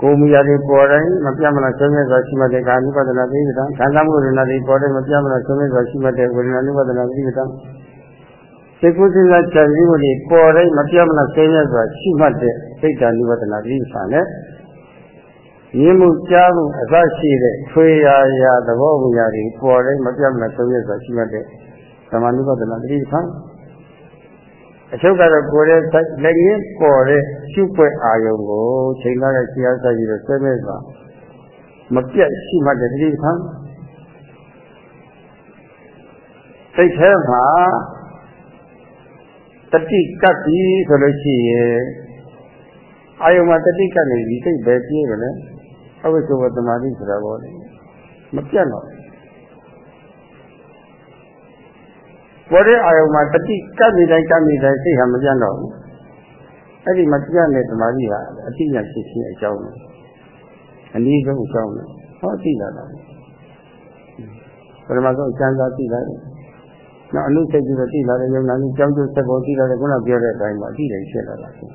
ကိုယ်မူရာတွေပေါ်တိုင်းမပြတ်မလားဆုံးမြတ်စွာရှိမှတဲ့ကာနုပဒနာပိဋကံခံစားမှုရဏတွေပေါ်တိုင်းမပြတ်မလားဆုံးမြတ်စွာရှိမှတဲ့ဝေဒနာနုပဒနာပိဋကံစိတ်ကူးစဉ်းစားကြံစည်မှုတွေပေါ်တိုင်းမပြတ်မလားဆုံးမြတ်စွာရှိမှတဲ့စိတ်တ ानु ပဒနာပိဋကံနဲ့ရင်းမှုကြားမှုအစရှိတဲ့ထွေရာရာသဘောမူရာတွေပေါ်တိုင်းမပြတ်မလားဆုံးမြတ်စွာရှိမှတဲ့သမာနုပဒနာပိဋကံ အချုပ်ကတော့ကိုယ်ရဲ့လက်ရင်းပေါ်တဲ့ရှုပ်ွက်အာယုံကိုချိန်လာတဲ့ဆရာဆက်ပြီးတော့ဆွဲမဲ့စွာမပြတ်ရှိမှတဲ့တိခံစိတ်ထဲမှာတတိကပ်ပြီးဆိုလို့ရှိရင်အာယုံမှာတတိကပ်နေပြီစိတ်ပဲပြေးမလဲအဝိဇ္ဇဝတ္တမာတိဆိုတာပေါ့လေမပြတ်တော့ ပေါ်တဲ့အာယုံမှာတတိကပ်နေတိုင်းကပ်နေတိုင်းစိတ်ဟာမပြတ်တော့ဘူးအဲ့ဒီမပြတ်တဲ့သမာဓိဟာအတိညာဖြစ်ခြင်းအကြောင်းပဲအနည်းဆုံးအကြောင်းပဲဟောသိလာတာပရမဆုံးအကျဉ်းစားသိလာတယ်နောက်အနုစိတ်ကြီးတော့သိလာတယ်ယုံနာနည်းကြောင်းကျိုးဆက်ပေါ်သိလာတယ်ခုနပြောတဲ့အတိုင်းမှာအတိတယ်ဖြစ်လာတာဆို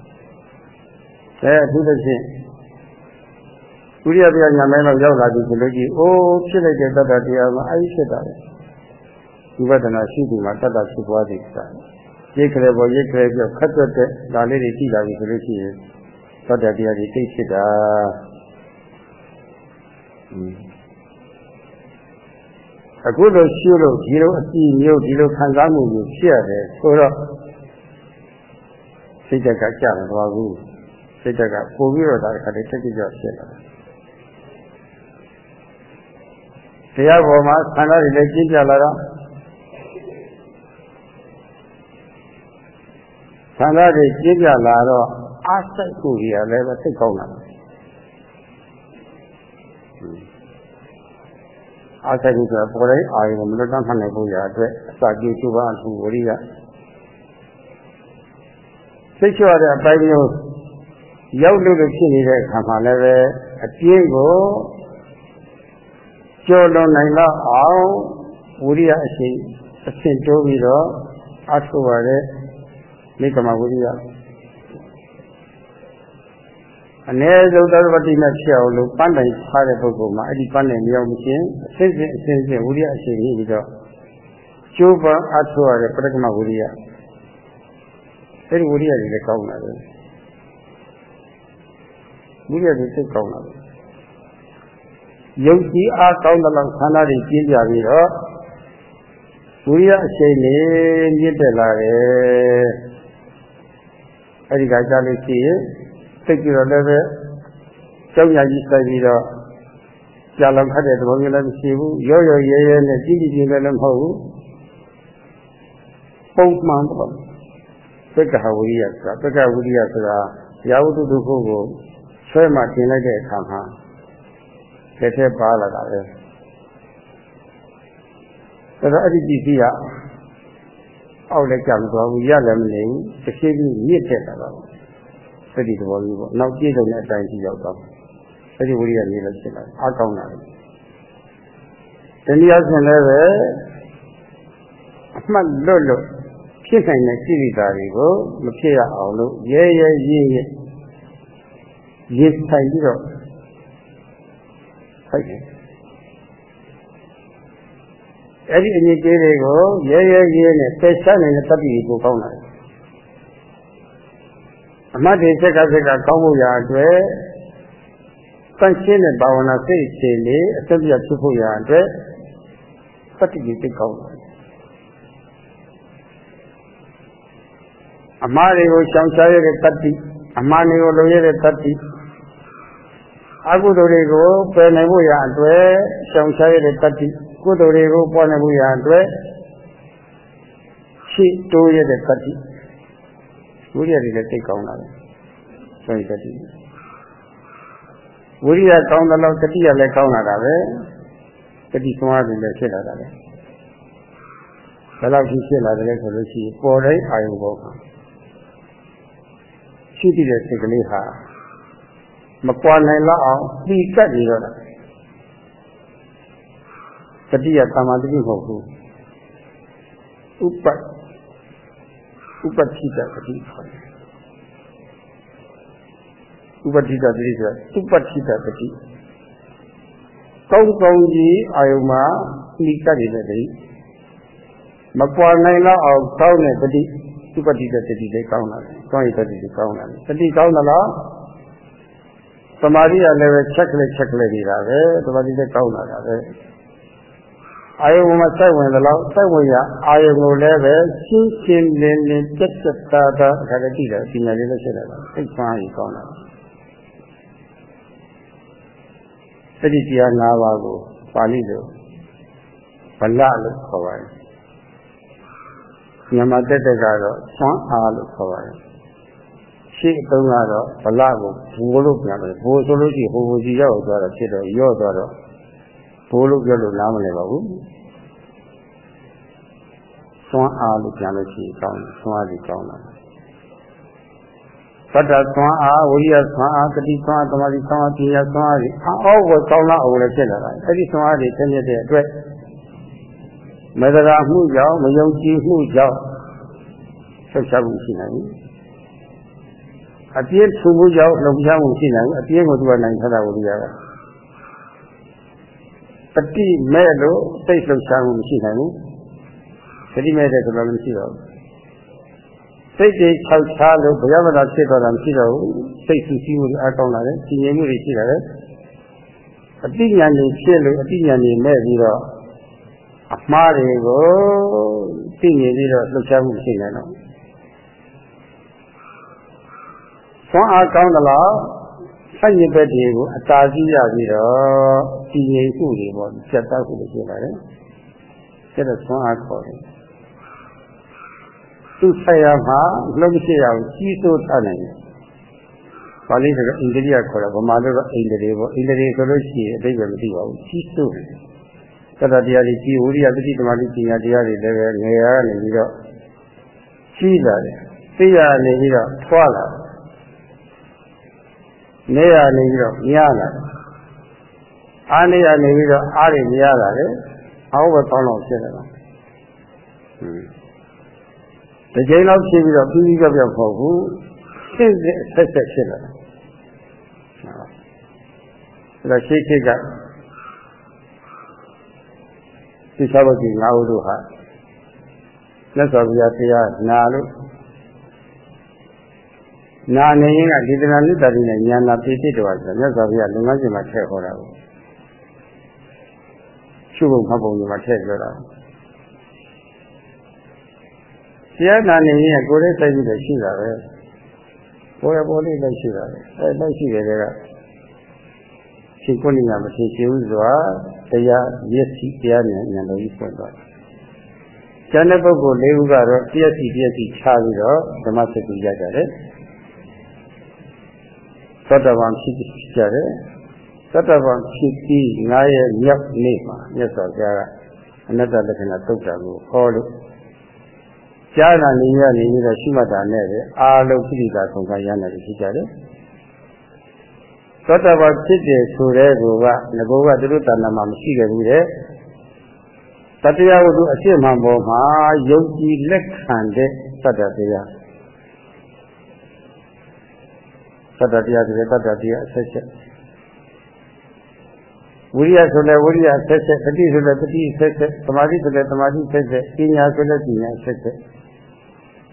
အဲအထူးသဖြင့်ဝိရိယပြညာမဲတော့ရောက်လာပြီဆိုလို့ကြီးအိုးဖြစ်လိုက်တဲ့တတ္တတရားမှာအဲဒီဖြစ်တာလေ ဝိပဿနာရှိသူမှာတတ်တာဖြစ်သွားသည်ဆိုတာရိတ်ကလေးပေါ်ရိတ်ကလေးပြောခက်တွက်တဲ့ဒါလေးတွေကြည့်လာပြီဆိုလို့ရှိရင်သတ္တတရားတွေသိဖြစ်တာအခုလိုရှုလို့ဒီလိုအကြည့်မျိုးဒီလိုခံစားမှုမျိုးဖြစ်ရတယ်ဆိုတော့စိတ်တက်ကကြာမသွားဘူးစိတ်တက်ကပို့ပြီးတော့ဒါတစ်ခါတည်းတက်ကြွဖြစ်လာတယ်တရားပေါ်မှာခန္ဓာတွေလည်းကျင့်ကြလာတော့ ခန္ဓာတွေကျင့်ကြလာတော့အားစိတ်ကိုကြီးလည်းပဲသိကောင်းလာတယ်အားစိတ်ကိုဆိုတာပေါ်တိုင်းအာရုံမလွတ်တမ်းမှတ်နိုင်ဖို့ရအတွက်အစာကြည့်ချူပါအထူဝရိယစိတ်ချရတဲ့အပိုင်းမျိုးရောက်လို့လို့ဖြစ်နေတဲ့အခါမှာလည်းပဲအပြင်းကိုကျော်လွန်နိုင်တော့အောင်ဝိရိယအရှိန်အဆင့်တိုးပြီးတော့အထုပါတဲ့ မိကမဝိရိယအ ਨੇ ဆုံးသတ္တဝတိနဲ့ဖြစ်အောင်လို့ပန်းတိုင်ထားတဲ့ပုဂ္ဂိုလ်မှာအဲ့ဒီပန်းတိုင်မြောက်မချင်းအစစ်စစ်အစစ်စစ်ဝိရိယအရှိန်ကြီးပြီးတော့ကျိုးပန်းအထုရတဲ့ပရကမဝိရိယအဲ့ဒီဝိရိယတွေလည်းကောင်းတာပဲဝိရိယတွေသိကောင်းတာပဲယုံကြည်အားကောင်းတဲ့လောက်ဆန္ဒတွေကျင်းပြပြီးတော့ဝိရိယအရှိန်လေးမြင့်တက်လာတယ် အဲ့ဒီကကြလို့ရှိရင်သိကြတော့လည်းပဲကြောက်ညာကြီးစိုက်ပြီးတော့ကြာလောင်ခတ်တဲ့သဘောမျိုးလည်းမရှိဘူးရော့ရော့ရဲရဲနဲ့ကြီးကြီးကြီးလည်းမဟုတ်ဘူးပုံမှန်ပေါ့ပက္ခဝိရိယဆိုတာပက္ခဝိရိယဆိုတာရာဝတ္ထုတစ်ခုကိုဆွဲမှတင်လိုက်တဲ့အခါမှာလက်ထက်ပါလာတာပဲဒါတော့အဲ့ဒီပစ္စည်းက အောက်လည်းကြံသွားဘူးရလည်းမနေဘူးတစ်ချိန်ကြီးမြင့်တက်လာတော့စတိသဘောကြီးပေါ့နောက်ပြည့်စုံတဲ့အတိုင်းကြီးရောက်တော့အဲ့ဒီဝိရိယလေးလည်းဖြစ်လာအားကောင်းလာတယ်တနည်းအားဖြင့်လည်းပဲအမှတ်လွတ်လွတ်ဖြစ်နိုင်တဲ့စိရိတာတွေကိုမဖြစ်ရအောင်လို့ရဲရဲရင်းရင်းရစ်ဆိုင်ပြီးတော့ဖိုက်တယ် အဲ့ဒီအညီကျေးတွေကိုရဲရဲရဲနဲ့ပယ်ချနိုင်တဲ့တတိကိုကောင်းလာတယ်အမှတ်တွေစက်ကစက်ကကောင်းဖို့ရာအတွက်တန်ရှင်းတဲ့ဘာဝနာစိတ်အခြေလေးအသက်ပြဖြစ်ဖို့ရာအတွက်တတိကြီးသိကောင်းတယ်အမှားတွေကိုရှောင်ရှားရတဲ့တတိအမှားတွေကိုလုံရတဲ့တတိအကုသိုလ်တွေကိုပယ်နိုင်ဖို့ရာအတွက်ရှောင်ရှားရတဲ့တတိ ကုသိုလ်တွေကိုပွားနိုင်ဖို့ရာအတွက်ရှိတိုးရတဲ့တတိဝိရိယတွေလည်းသိကောင်းလာတယ်ဆိုရင်တတိဝိရိယကောင်းတဲ့လောက်တတိယလည်းကောင်းလာတာပဲတတိသွမ်းတွေလည်းဖြစ်လာတာပဲဘယ်လောက်ကြီးဖြစ်လာတယ်ဆိုလို့ရှိရင်ပေါ်တိုင်းအာယုဘောမှာရှိတဲ့စိတ်ကလေးဟာမကွာနိုင်လောက်အောင်ပြီးကပ်နေတော့တာ တတိယသမာဓိမဟုတ်ဘူးဥပ္ပဥပ္ပတိတတတိခေါ်တယ်ဥပ္ပတိတတတိဆိုတာဥပ္ပတိတတတိကောင်းကောင်းကြီးအာယုံမှာပြီးကပ်နေတဲ့တတိမကွာနိုင်လောက်အောင်ကောင်းတဲ့တတိဥပ္ပတိတတတိလေးကောင်းလာတယ်။ကောင်းရတဲ့တတိကောင်းလာတယ်။တတိကောင်းသလားသမာဓိကလည်းပဲချက်ကလေးချက်ကလေးနေတာပဲသမာဓိလည်းကောင်းလာတာပဲ အာယုံမှာစိုက်ဝင်သလောက်စိုက်ဝင်ရအာယုံကိုလည်းပဲရှင်းရှင်းလင်းလင်းပြတ်ပြတ်သားသားအခါတည်းကြည့်တယ်ပညာလေးလည်းဖြစ်လာတာသိချမ်းကြီးကောင်းလာတယ်အဲ့ဒီတရား၅ပါးကိုပါဠိလိုဗလလို့ခေါ်ပါတယ်မြန်မာတက်တက်ကတော့သွမ်းအားလို့ခေါ်ပါတယ်ရှေ့အတုံးကတော့ဗလကိုဘူလို့ပြန်တယ်ဘူဆိုလို့ရှိရင်ဟိုဘူစီရောက်သွားတော့ဖြစ်တော့ရော့သွားတော့ ဘူလို့ပြောလို့နားမလည်ပါဘူးသွမ်းအားလို့ပြန်လို့ရှိရင်ကောင်းတယ်သွမ်းအားကြီးကောင်းတာသတ္တသွမ်းအားဝိရိယသွမ်းအားတတိသွမ်းအားသမာဓိသွမ်းအားပညာသွမ်းအားတွေအောက်ကိုကောင်းလာအောင်လည်းဖြစ်လာတာအဲ့ဒီသွမ်းအားတွေသိမြတဲ့အတွက်မသရာမှုကြောင့်မယုံကြည်မှုကြောင့်ဆက်ချမှုရှိနိုင်ဘူးအပြည့်ထူမှုကြောင့်လုံခြားမှုရှိနိုင်ဘူးအပြည့်ကိုသူကနိုင်ထားတာကိုကြားတာ တတိမဲ့လို့စိတ်လှုပ်ရှားမှုမရှိနိုင်ဘူးတတိမဲ့တဲ့ဆိုတော့မရှိတော့စိတ်တွေခြောက်ခြားလို့ဘုရားမသာဖြစ်တော့တာမရှိတော့ဘူးစိတ်ဆူဆီးမှုတွေအကောင်းလာတယ်ကြည်ငြိမ်မှုတွေရှိလာတယ်အတိညာဉ်တွေဖြစ်လို့အတိညာဉ်တွေမဲ့ပြီးတော့အမှားတွေကိုသိနေပြီးတော့လှုပ်ရှားမှုရှိနေတော့သွမ်းအားကောင်းသလား ဆက်ရတဲ့တွေကိုအတားကြီးရပြီးတော့တည်ငြိမ်မှုတွေပေါ့စက်သားမှုတွေဖြစ်လာတယ်။ဆက်တော့သွမ်းအားခေါ်တယ်။သူဆက်ရမှာလုံးမရှိရဘူးကြီးစိုးထားနိုင်တယ်။ပါဠိဆိုတော့အိန္ဒိယခေါ်တာဗမာလိုတော့အိန္ဒြေပေါ့အိန္ဒြေဆိုလို့ရှိရင်အတိတ်ပဲမသိပါဘူးကြီးစိုးတယ်။သတ္တတရားတွေကြီးဝိရိယတတိသမာဓိပညာတရားတွေလည်းပဲငယ်ရကနေပြီးတော့ကြီးလာတယ်။သိရနေပြီးတော့ထွာလာတယ် နေရနေပြီးတော့မြားလာတယ်အားနေရနေပြီးတော့အားတွေမြားလာတယ်အောက်ဘက်ပေါင်းတော့ဖြစ်တယ်လားဒီချိန်လောက်ဖြစ်ပြီးတော့ပြီးပြီးပြောက်ပြောက်ပေါ့ဘူးစိတ်ဆက်ဆက်ဖြစ်လာတယ်အဲဒါရှိခိကသိချဘုရားငါးဦးတို့ဟာလက်တော်ဘုရားတရားနာလို့ နာနေရင်ကဒီတဏှာနိတ္တတိနဲ့ဉာဏ်နာပိဋိတော်ဆိုမြတ်စွာဘုရားလုံငန်းကျင်မှာထည့်ခေါ်တာကိုရှုဖို့မှတ်ပုံမှာထည့်ပြောတာတရားနာနေရင်ကိုယ်ရဲ့စိတ်ကြီးတွေရှိတာပဲကိုယ်ရဲ့ပေါ်လေးလည်းရှိတာပဲအဲလည်းရှိတယ်ကရှင်ကိုနိညာမသိရှိဘူးဆိုတာတရားရည်စီတရားနဲ့ဉာဏ်တော်ကြီးဖွင့်သွားတယ်ကျန်တဲ့ပုဂ္ဂိုလ်၄ခုကတော့တရားစီတရားစီခြားပြီးတော့ဓမ္မစကုရကြတယ် သတ္တဗံဖြစ်ကြတယ်သတ္တဗံဖြစ်ပြီးငါရဲ့မြောက်နေ့မှာမြတ်စွာဘုရားကအနတ္တလက္ခဏာသုတ်တံကိုဟောလို့ကြားနာနေရနေပြီးတော့ရှိမှတ်တာနဲ့ပဲအာလုံးပိဋကဆုံးခံရနိုင်ဖြစ်ကြတယ်သတ္တဗံဖြစ်တယ်ဆိုတဲ့ကောကငကောကသူတို့တဏ္ဍာမှာမရှိခဲ့ဘူးတဲ့တတရားဝတ္ထုအစ်မှန်ပေါ်မှာယုံကြည်လက်ခံတဲ့သတ္တတရား တတ္တတရားဆိုတဲ့တတ္တတရားအဆက်ဆက်ဝိရိယဆိုတဲ့ဝိရိယအဆက်ဆက်တတိဆိုတဲ့တတိအဆက်ဆက်သမာဓိဆိုတဲ့သမာဓိအဆက်ဆက်ပညာဆိုတဲ့ပညာအဆက်ဆက်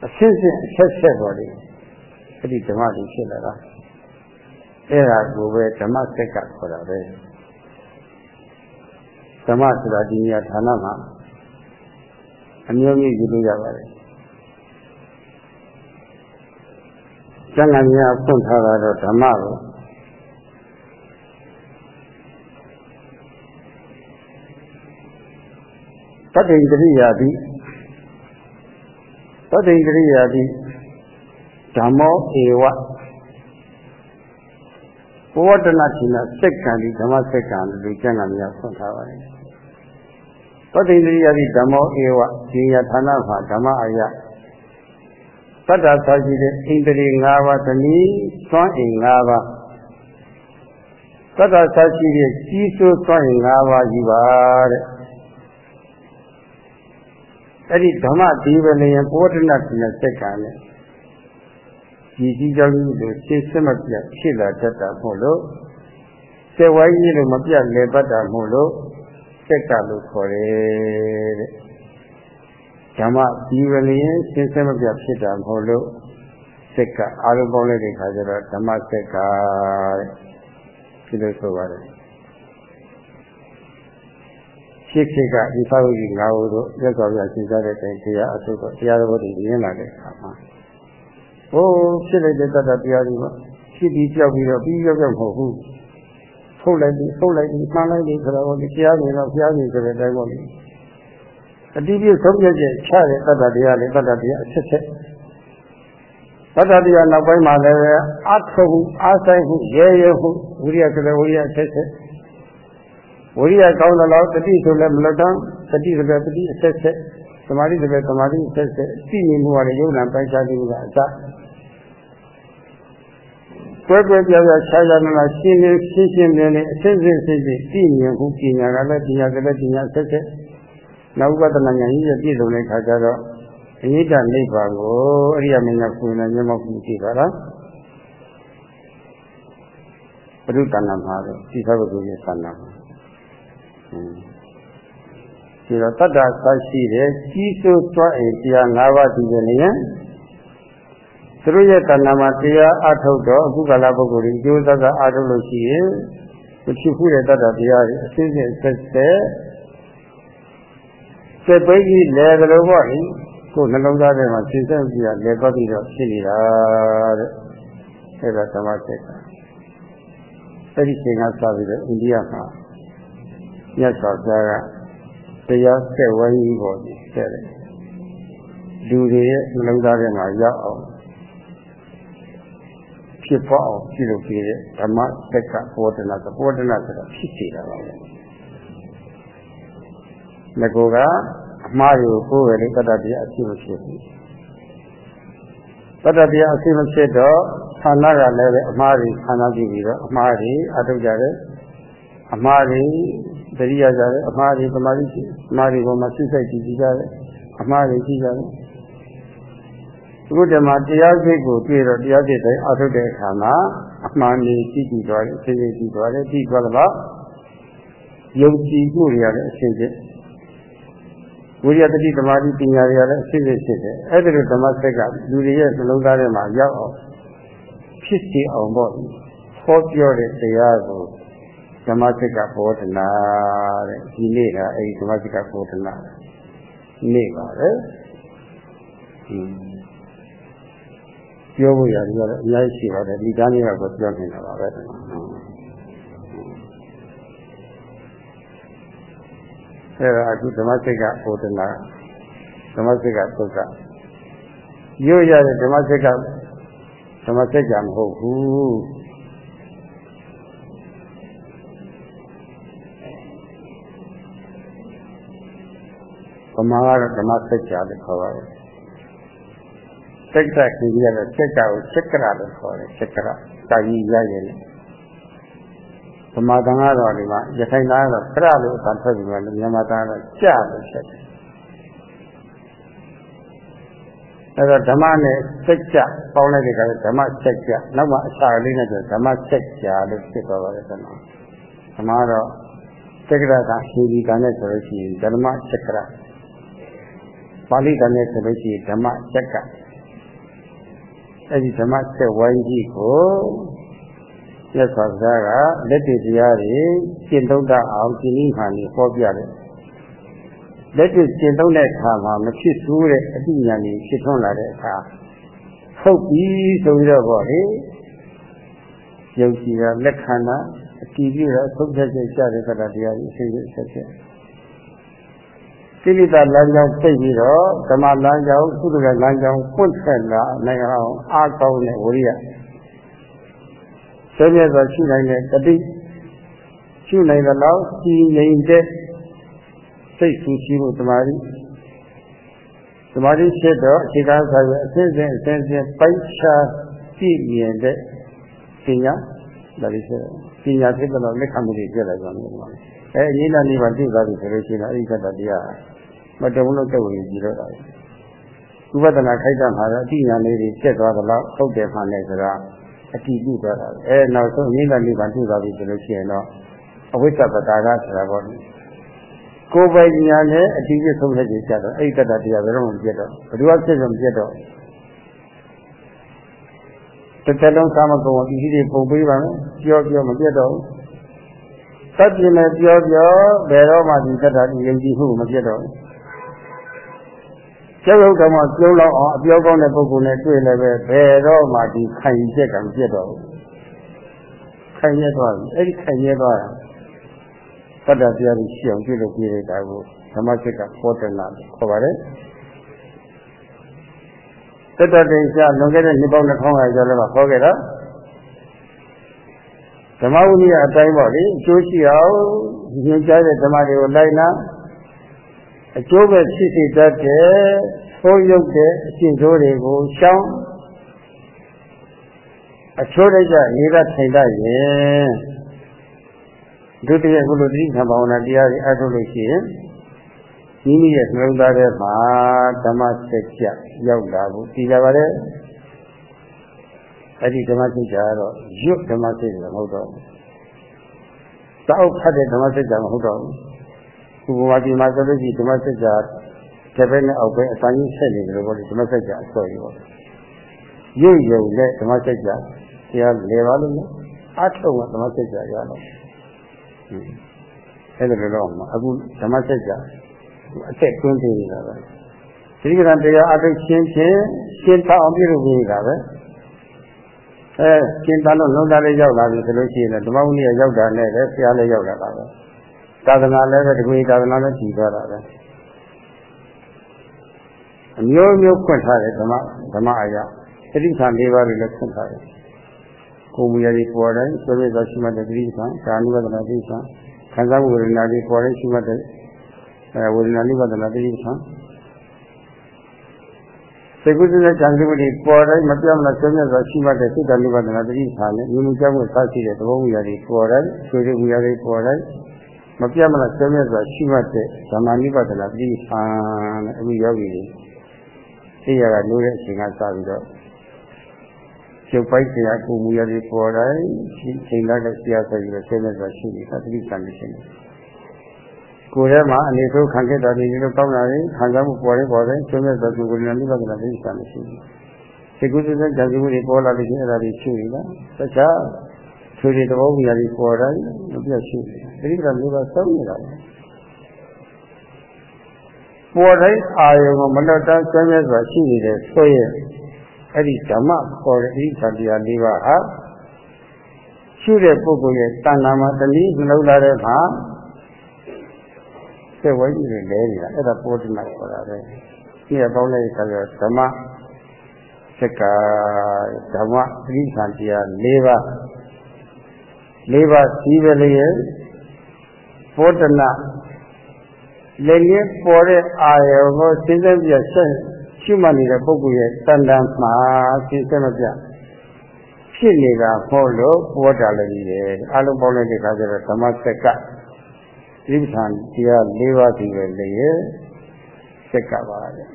အစစ်စစ်အဆက်ဆက်ပေါ်တယ်အဲ့ဒီဓမ္မတွေဖြစ်လာတာအဲ့ဒါကိုပဲဓမ္မစက်ကခေါ်တာပဲဓမ္မဆိုတာဒီနေရာဌာနမှာအမျိုးမျိုးယူလို့ရပါတယ် ကျန်ကများဖွင့်ထားတာတော့ဓမ္မကိုတတ္တိတရိယာတိတတ္တိတရိယာတိဓမ္မောဧဝဘဝတနာရှင်နာစက္ကံဒီဓမ္မစက္ကံလို့ကျန်ကများဖွင့်ထားပါတယ်တတ္တိတရိယာတိဓမ္မောဧဝဒီယဌာနမှာဓမ္မအယ တတ္တသာရှိတဲ့ဣန္ဒြေ၅ပါးတနည်းသွမ်းအင်၅ပါးတတ္တသာရှိတဲ့ကြီးစိုးသွမ်းအင်၅ပါးကြီးပါတဲ့အဲ့ဒီဓမ္မဒီဝလျံပောဒနာတိနဲ့စက်ကံနဲ့ဒီကြီးကြောင့်လို့ရှင်းစမပြတ်ဖြစ်လာတတ်တာမို့လို့စေဝိုင်းကြီးလို့မပြတ်လေပတ်တာမို့လို့စက်ကလို့ခေါ်တယ်တဲ့ ဓမ္မဒီဝလျင်ရှင်းစမပြဖြစ်တာမဟုတ်လို့စက်ကအာရုံပေါင်းလိုက်တဲ့ခါကျတော့ဓမ္မစက်ကဒီလိုဆိုပါတယ်ဖြစ်ဖြစ်ကဒီသာဝတိငါးဦးတို့ရက်တော်ပြရှင်းစားတဲ့တိုင်တရားအထုတော့တရားတော်တွေရင်းလာတဲ့အခါမှာဟိုးဖြစ်လိုက်တဲ့တတ္တတရားတွေမှာဖြစ်ပြီးကြောက်ပြီးတော့ပြီးရောက်ရောက်မဟုတ်ဘူးထုတ်လိုက်ပြီးထုတ်လိုက်ပြီးမှန်းလိုက်ပြီးဆိုတော့ဒီတရားတွေတော့ဘုရားကြီးဆိုတဲ့အတိုင်းပေါ့လေ အတိပြုဆုံးဖြတ်ချက်ချတဲ့တတ္တတရားလေတတ္တတရားအဆက်ဆက်တတ္တတရားနောက်ပိုင်းမှာလည်းအာထုမှုအာဆိုင်မှုရဲရဲမှုဝိရိယဆိုတဲ့ဝိရိယအဆက်ဆက်ဝိရိယကောင်းသလားတတိဆိုလည်းမလွတ်တမ်းတတိဆိုလည်းတတိအဆက်ဆက်သမာဓိဆိုလည်းသမာဓိအဆက်ဆက်သိနေမှုကလည်းယုံနာပိုက်ခြားခြင်းကအစကွဲကွဲပြားပြားခြားခြားနာနာရှင်းလင်းရှင်းရှင်းလင်းလင်းအစစ်စစ်စစ်စစ်သိမြင်မှုပညာကလည်းပညာကလည်းပညာဆက်ဆက် နောက်ဥပဒနာဉာဏ်ကြီးရဲ့ပြည့်စုံတဲ့ခါကျတော့အနိစ္စနိဗ္ဗာန်ကိုအရိယာမင်းကဖွင့်နေမျက်မှောက်ပြုကြည့်ပါလားဘုရုတ္တနာမှာတော့သိသဘုရားရဲ့သဏ္ဍာန်ဒီတော့တတ္တဆရှိတဲ့ကြီးစိုးစွားအိတရား၅ပါးဒီကြနေသူတို့ရဲ့တဏ္ဍာမှာတရားအထုတ်တော့အခုကလာပုဂ္ဂိုလ်ကြီးကျိုးသကအထုတ်လို့ရှိရင်မဖြစ်ဘူးတဲ့တတ္တတရားတွေအစစ်စစ်ဆက်ဆက် စက်ပိတ်ကြီးလဲကြလို့ပေါ့လေကိုယ်နှလုံးသားထဲမှာရှင်းဆက်ပြီးတော့လဲပတ်ပြီးတော့ဖြစ်နေတာတဲ့အဲ့ဒါဓမ္မစက်ကအဲ့ဒီချိန်ကစပြီးတော့အိန္ဒိယမှာမြတ်စွာဘုရားကတရားဆက်ဝိုင်းကြီးပေါ်ပြီးဆက်တယ်လူတွေရဲ့နှလုံးသားထဲမှာရောက်အောင်ဖြစ်ပေါ်အောင်ပြုလုပ်ပြီးတဲ့ဓမ္မစက်ကဘောဓနာသဘောဓနာဆိုတာဖြစ်စီတာပါပဲ ငကောကအမှားကိုကိုယ်ပဲလေတတ္တတရားအဖြစ်မဖြစ်ဘူးတတ္တတရားအဖြစ်မဖြစ်တော့ဌာနကလည်းပဲအမှားတွေဌာနကြည့်ပြီးတော့အမှားတွေအထုတ်ကြတယ်အမှားတွေတတိယကြတယ်အမှားတွေသမာဓိအမှားတွေပေါ်မှာစိတ်ဆိုင်ကြည့်ကြတယ်အမှားတွေကြည့်ကြတယ်အခုတည်းမှာတရားစိတ်ကိုတွေ့တော့တရားစိတ်တိုင်းအထုတ်တဲ့အခါမှာအမှန်ကြီးကြည့်ကြည့်သွားတယ်အစဉ်စဉ်ကြည့်သွားတယ်ကြည့်သွားတော့ယုံကြည်မှုတွေရတဲ့အစဉ်စဉ် ဝိရိယတတိသမာဓိပညာတွေရတဲ့အစဉ်စဉ်ဖြစ်တယ်အဲ့ဒီလိုဓမ္မစက်ကလူတွေရဲ့နှလုံးသားထဲမှာရောက်အောင်ဖြစ်စီအောင်ပေါ့ဟောပြောတဲ့တရားကိုဓမ္မစက်ကဘောဓနာတဲ့ဒီနေ့ကအဲ့ဒီဓမ္မစက်ကဘောဓနာနေ့ပါပဲပြောဖို့ရတယ်ကတော့အများကြီးရှိပါတယ်ဒီသားလေးကတော့ပြောနေတာပါပဲ အဲဒါအခုဓမ္မစိတ်ကဘုဒ္ဓနာဓမ္မစိတ်ကသုတ်ကရို့ရတဲ့ဓမ္မစိတ်ကဓမ္မစိတ်ကမဟုတ်ဘူးပမာကတော့ဓမ္မစိတ်ကြလို့ခေါ်ပါတယ်စိတ်ကကြီးရတဲ့စိတ်ကကိုစိတ်ကရလို့ခေါ်တယ်စိတ်ကရတာကြီးရရဲ့ဗ မာတန်ကတော့ဒီမှာရခိုင်သားကတော့ခရလို့အတန်ထွက်ပြီးမှမြန်မာသားကတော့ကြလို့ဖြစ်တယ်အဲတော့ဓမ္မနဲ့စိတ်ကြပေါင်းလိုက်တဲ့အခါဓမ္မစိတ်ကြနောက်မှအစာလေးနဲ့ဆိုဓမ္မစိတ်ကြလို့ဖြစ်သွားပါတယ်ကွနော်ဓမ္မတော့စိတ်ကရကရှိဒီကနဲ့ဆိုလို့ရှိရင်ဓမ္မစိတ်ကရပါဠိကနဲ့ဆိုလို့ရှိရင်ဓမ္မစက်ကအဲ့ဒီဓမ္မစက်ဝိုင်းကြီးကို မြတ်စွာဘုရားကလက်တွေ့တရားတွေရှင်းသုံးတတ်အောင်ရှင်းပြီးမှနေဟောပြတယ်လက်တွေ့ရှင်းသုံးတဲ့အခါမှာမဖြစ်ဆိုးတဲ့အတိညာဉ်ကြီးဖြစ်ထွန်းလာတဲ့အခါဟုတ်ပြီဆိုပြီးတော့ပေါ့လေယုံကြည်တာလက်ခံတာအတည်ပြုတာသုံးချက်ချက်ရှာတဲ့တရားကြီးအရှင်းရှင်းဆက်ချက်ကိလေသာလမ်းကြောင်းသိပြီးတော့ဓမ္မလမ်းကြောင်းကုသလလမ်းကြောင်းပွင့်ဆက်လာနိုင်အောင်အားကောင်းတဲ့ဝိရိယ ဆွေးမြဲစွာရှိနိုင်တဲ့တတိရှိနိုင်သလောက်ကြည်ငြိမ်တဲ့စိတ်ဆူရှိမှုတမာရီတမာရီဖြစ်တော့အခြေခံဆိုင်ရအစဉ်စဉ်အစဉ်စဉ်ပိုက်ချကြည့်မြင်တဲ့ပညာဒါလေးဆိုပညာဖြစ်တော့လက်ခံမှုတွေပြလိုက်ကြတယ်အဲအင်းလာနေပါသိသွားပြီဆိုလို့ရှိရင်အဲဒီကတ္တတရားမတုံလို့တက်ဝင်ကြည့်တော့တာဥပဒနာခိုက်တာမှာတော့အတိညာလေးတွေတက်သွားသလောက်ဟုတ်တယ်မှလည်းဆိုတာ အတိပြုသွားတာအဲနောက်ဆုံးအင်းလာနေပါသိသွားပြီဆိုလို့ရှိရင်တော့အဝိဇ္ဇပတာကဆိုတာပေါ့ကိုယ်ပိုင်ညာနဲ့အတိပြုဆုံးဖြတ်ကြကြတော့အဲဒီကတ္တတရားဘယ်တော့မှမပြတ်တော့ဘယ်သူကဖြစ်ဆိုမပြတ်တော့တစ်သက်လုံးသာမကုန်ဒီကြီးတွေပုံပေးပါမယ်ပြောပြောမပြတ်တော့ဘူးသတ်ပြင်းနဲ့ပြောပြောဘယ်တော့မှဒီတတ္ထာဒီယုံကြည်မှုမဖြစ်တော့ဘူး ကျုပ်တို့ကမှကျုံးလောက်အောင်အပြောကောင်းတဲ့ပုဂ္ဂိုလ်နဲ့တွေ့လည်းပဲဘယ်တော့မှဒီခိုင်ချက်ကမဖြစ်တော့ဘူးခိုင်ရသွားပြီအဲ့ဒီခိုင်ရသွားတာတတ္တတရားကြီးရှိအောင်ပြုလုပ်ပြလိုက်တာကိုဓမ္မစိတ်ကပေါ်တယ်လားခေါ်ပါတယ်တတ္တတိကျလွန်ခဲ့တဲ့နှစ်ပေါင်း2000ကျော်လောက်ဟောခဲ့တာဓမ္မဝိနည်းအတိုင်းပေါ့လေအကျိုးရှိအောင်ညွှန်ကြားတဲ့ဓမ္မတွေကိုလိုက်နာအကျိုးပဲဖြစ်စေတတ်တဲ့ ဖိုးရုပ်တဲ့အကျင့်ဆိုးတွေကိုရှောင်အချိုးလိုက်ကြနေရထိုင်တတ်ရင်ဒုတိယကုလိုတိခံဘာဝနာတရားတွေအထုတ်လို့ရှိရင်မိမိရဲ့နှလုံးသားထဲမှာဓမ္မစက်ကြရောက်လာဖို့သိကြပါလေအဲ့ဒီဓမ္မစိတ်ဓာတ်ကတော့ရွတ်ဓမ္မစိတ်ဓာတ်မဟုတ်တော့ဘူး။တောက်ဖတ်တဲ့ဓမ္မစိတ်ဓာတ်မဟုတ်တော့ဘူး။ဘုရားဒီမှာဆိုလို့ရှိရင်ဓမ္မစိတ်ဓာ တ်တစ်ဖက်နဲ့အောက်ပဲအတိုင်းဆက်နေတယ်လို့ပြောလို့ဓမ္မစိတ်ဓာတ်အစော်ကြီးပေါ့။ရွတ်ရုံနဲ့ဓမ္မစိတ်ဓာတ်တရားလေပါလို့အထုံးကဓမ္မစိတ်ဓာတ်ရတော့။အဲ့ဒါလိုတော့အခုဓမ္မစိတ်ဓာတ်အသက်တွင်းပေးနေတာပဲ။ဒီကံတရားအထုချင်းချင်းရှင်းထအောင်ပြုလုပ်နေတာပဲ။အဲကျင်တလို့လုံးသားလေးရောက်လာပြီဆိုလို့ရှိရင်ဓမ္မဝိနည်းရောက်တာနဲ့ပဲဆရာလည်းရောက်လာတာပဲသာသနာလည်းပဲတကွေသာသနာလည်းတည်သွားတာပဲ အမျိုးမျိုးဖွင့်ထားတယ်ဓမ္မဓမ္မအရာသတိဌာန်၄ပါးလည်းဖွင့်ထားတယ်ကိုယ်မူရည်ပေါ်တိုင်းဆွေးနွေးသောရှိမှတဲ့သတိဌာန်ကာနုဝဒနာသတိဌာန်ခံစားမှုဝေဒနာလေးပေါ်တိုင်းရှိမှတဲ့အဲဝေဒနာနိဗ္ဗာန်သတိဌာန်စေကုသတဲ့ဉာဏ်စိတ်တွေပေါ်တိုင်းမပြောင်းမလားဆွေးမြတ်စွာရှိမှတဲ့စိတ်တဏှုပဒနာတတိဌာနဲ့မြင်မှုကြောင့်စရှိတဲ့သဘောမူရာတွေပေါ်တိုင်းဆွေးရမှုရာတွေပေါ်တိုင်းမပြတ်မလားဆွေးမြတ်စွာရှိမှတဲ့ဓမ္မနိပဒနာတတိဌာနဲ့အခုယောဂီတွေ သိရကလို့တဲ့အချိန်ကစပြီးတော့ကျုပ်ပိုက်ဆရာကိုမူရာတွေပေါ်တိုင်းချိန်လာတဲ့ဆရာဆိုပြီးတော့ဆွေးမြတ်စွာရှိနေတာတတိဌာနဲ့ရှင်းတယ်ကိုယ်ထဲမှာအနေဆိုးခံခဲ့တာတွေဒီလိုကောင်းတာတွေခံစားမှုပေါ်ရင်ပေါ်တယ်ဆွေးမြတ်စွာကိုယ်ကိုယ်နဲ့နိဗ္ဗာန်ကိုသိချင်တယ်ရှိတယ်။ဒီကုသတဲ့ကြာစီမှုတွေပေါ်လာလို့ရှိရင်အဲ့ဒါတွေရှိနေတာ။တခြားဆွေတွေသဘောမူရာတွေပေါ်တိုင်းမပြတ်ရှိတယ်။ဒီကမျိုးကစောင်းနေတာပဲ။ ပေါ်တိုင်းအာယုံကိုမလွတ်တမ်းဆွေးမြတ်စွာရှိနေတဲ့ဆိုရင်အဲ့ဒီဓမ္မပေါ်တဲ့ဣသတရား၄ပါးဟာရှိတဲ့ပုဂ္ဂိုလ်ရဲ့တဏ္ဍာမှာတနည်းနှလုံးသားထဲမှာစိတ်ဝိညာဉ်တွေလဲနေတာအဲ့ဒါပိုဒနာခေါ်တာပဲဒီအပေါင်းလေးဆိုတော့ဓမ္မစက္ကာဓမ္မပရိသံတရား၄ပါး၄ပါးစီးပဲလေပိုဒနာ လည်းရပေါ်တဲ့အာယုံကိုစဉ်းစားပြဆက်ရှိမှနေတဲ့ပုဂ္ဂိုလ်ရဲ့တန်တန်မှာစဉ်းစားမပြဖြစ်နေတာဟုတ်လို့ပေါ်တာလည်းကြီးတယ်အလုံးပေါင်းလိုက်တဲ့အခါကျတော့ဓမ္မစက္ကသတိပဋ္ဌာန်တရား၄ပါးဒီပဲလေစက်ကပါတဲ့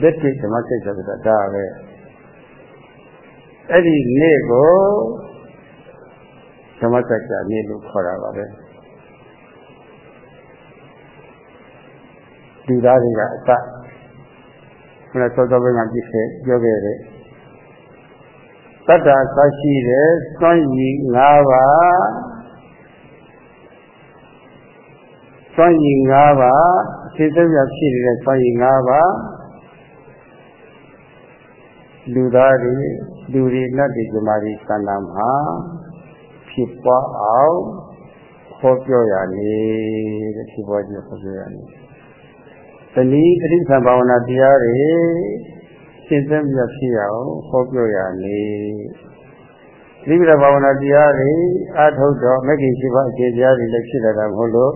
ဒိဋ္ဌိဓမ္မစိတ်ဆိုတာဒါပဲအဲ့ဒီနေ့ကို ဓမ္မစက္ကနေ့လို့ခေါ်တာပါပဲဒီသားတွေကအစခဏစောစောပိုင်းမှာပြည့်ခဲ့ပြောခဲ့တဲ့တတ္တာသရှိတဲ့စွန့်ရည်၅ပါးစွန့်ရည်၅ပါးသိသက်ပြဖြစ်နေတဲ့စွန့်ရည်၅ပါးလူသားတွေလူတွေနတ်တွေဇမားတွေသဏ္ဍာန်မှာ ဖြစ်ပွားအောင်ဟောပြောရနေတဲ့ဖြစ်ပွားခြင်းဟောပြောရနေတဏှိပရိသဘာဝနာတရားတွေရှင်းသမျှဖြစ်ရအောင်ဟောပြောရနေသီပ္ပဘာဝနာတရားတွေအထုတ်တော့မဂ္ဂင်ရှိပါအခြေတရားတွေလည်းဖြစ်လာတာမဟုတ်လို့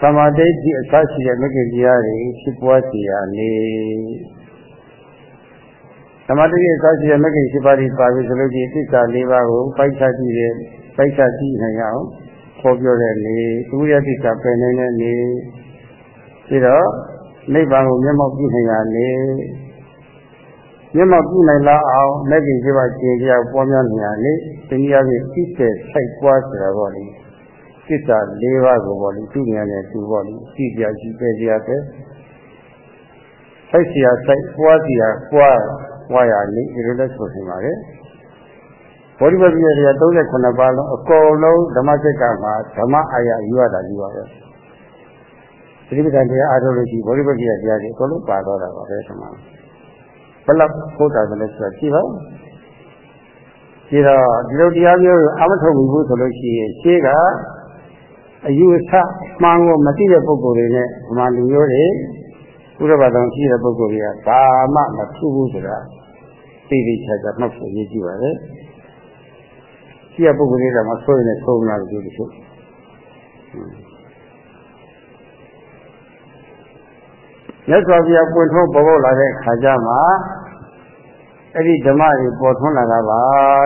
သမာဓိဋ္ဌိအစရှိတဲ့မဂ္ဂင်တရားတွေဖြစ်ပွားစီရနေသမာဓိအစရှိတဲ့မဂ္ဂင်ရှိပါးတွေပါပြီဆိုလို့ရှိရင်သစ္စာ၄ပါးကိုပိုက်ချကြည့်တဲ့ ပိုက်ချကြည့်နိုင်အောင်ဟောပြောတဲ့နေသူရသစ္စာပယ်နေတဲ့နေပြီးတော့နိဗ္ဗာန်ကိုမျက်မှောက်ပြုနိုင်ရနေမျက်မှောက်ပြုနိုင်လားအောင်လက်ကြီးရှိပါခြေကြောက်ပေါ်များနေရလေတနည်းအားဖြင့်သိတဲ့စိုက်ပွားဆိုတာပေါ့လေသစ္စာ၄ပါးကိုပေါ့လေသူ့ဉာဏ်နဲ့သူပေါ့လေသိကြကြည့်ပဲကြရတဲ့စိုက်เสียစိုက်ပွားเสียပွားပွားရလေဒီလိုလဲဆိုနေပါလေ ဘောဓိပတိရတရား38ပါးလုံးအကုန်လုံးဓမ္မစက္ကမှာဓမ္မအာရယူရတာယူပါပဲသတိပဋ္ဌာန်တရားအားထုတ်လို့ရှိဘောဓိပတိရတရားတွေအကုန်လုံးပါတော့တာပါပဲဆရာဘယ်လောက်ဟုတ်တာလဲဆိုတာကြည့်ပါဒီတော့ဒီလိုတရားမျိုးအမထုတ်ဘူးဆိုလို့ရှိရင်ရှေးကအယူအဆမှန်ကိုမသိတဲ့ပုဂ္ဂိုလ်တွေနဲ့ဒီမှာလူမျိုးတွေဥရပါတော်ရှိတဲ့ပုဂ္ဂိုလ်တွေကဘာမှမထူးဘူးဆိုတာသိသိချာချာမှတ်ဖို့ရည်ကြည့်ပါလေ ရှိတဲ့ပုဂ္ဂိုလ်တွေကမဆိုးရင်ဆုံးလာတယ်ဒီလိုမြတ်စွာဘုရားပွင့်ထုံးပေါ်ပေါက်လာတဲ့ခါကျမှအဲ့ဒီဓမ္မတွေပေါ်ထွန်းလာတာပါ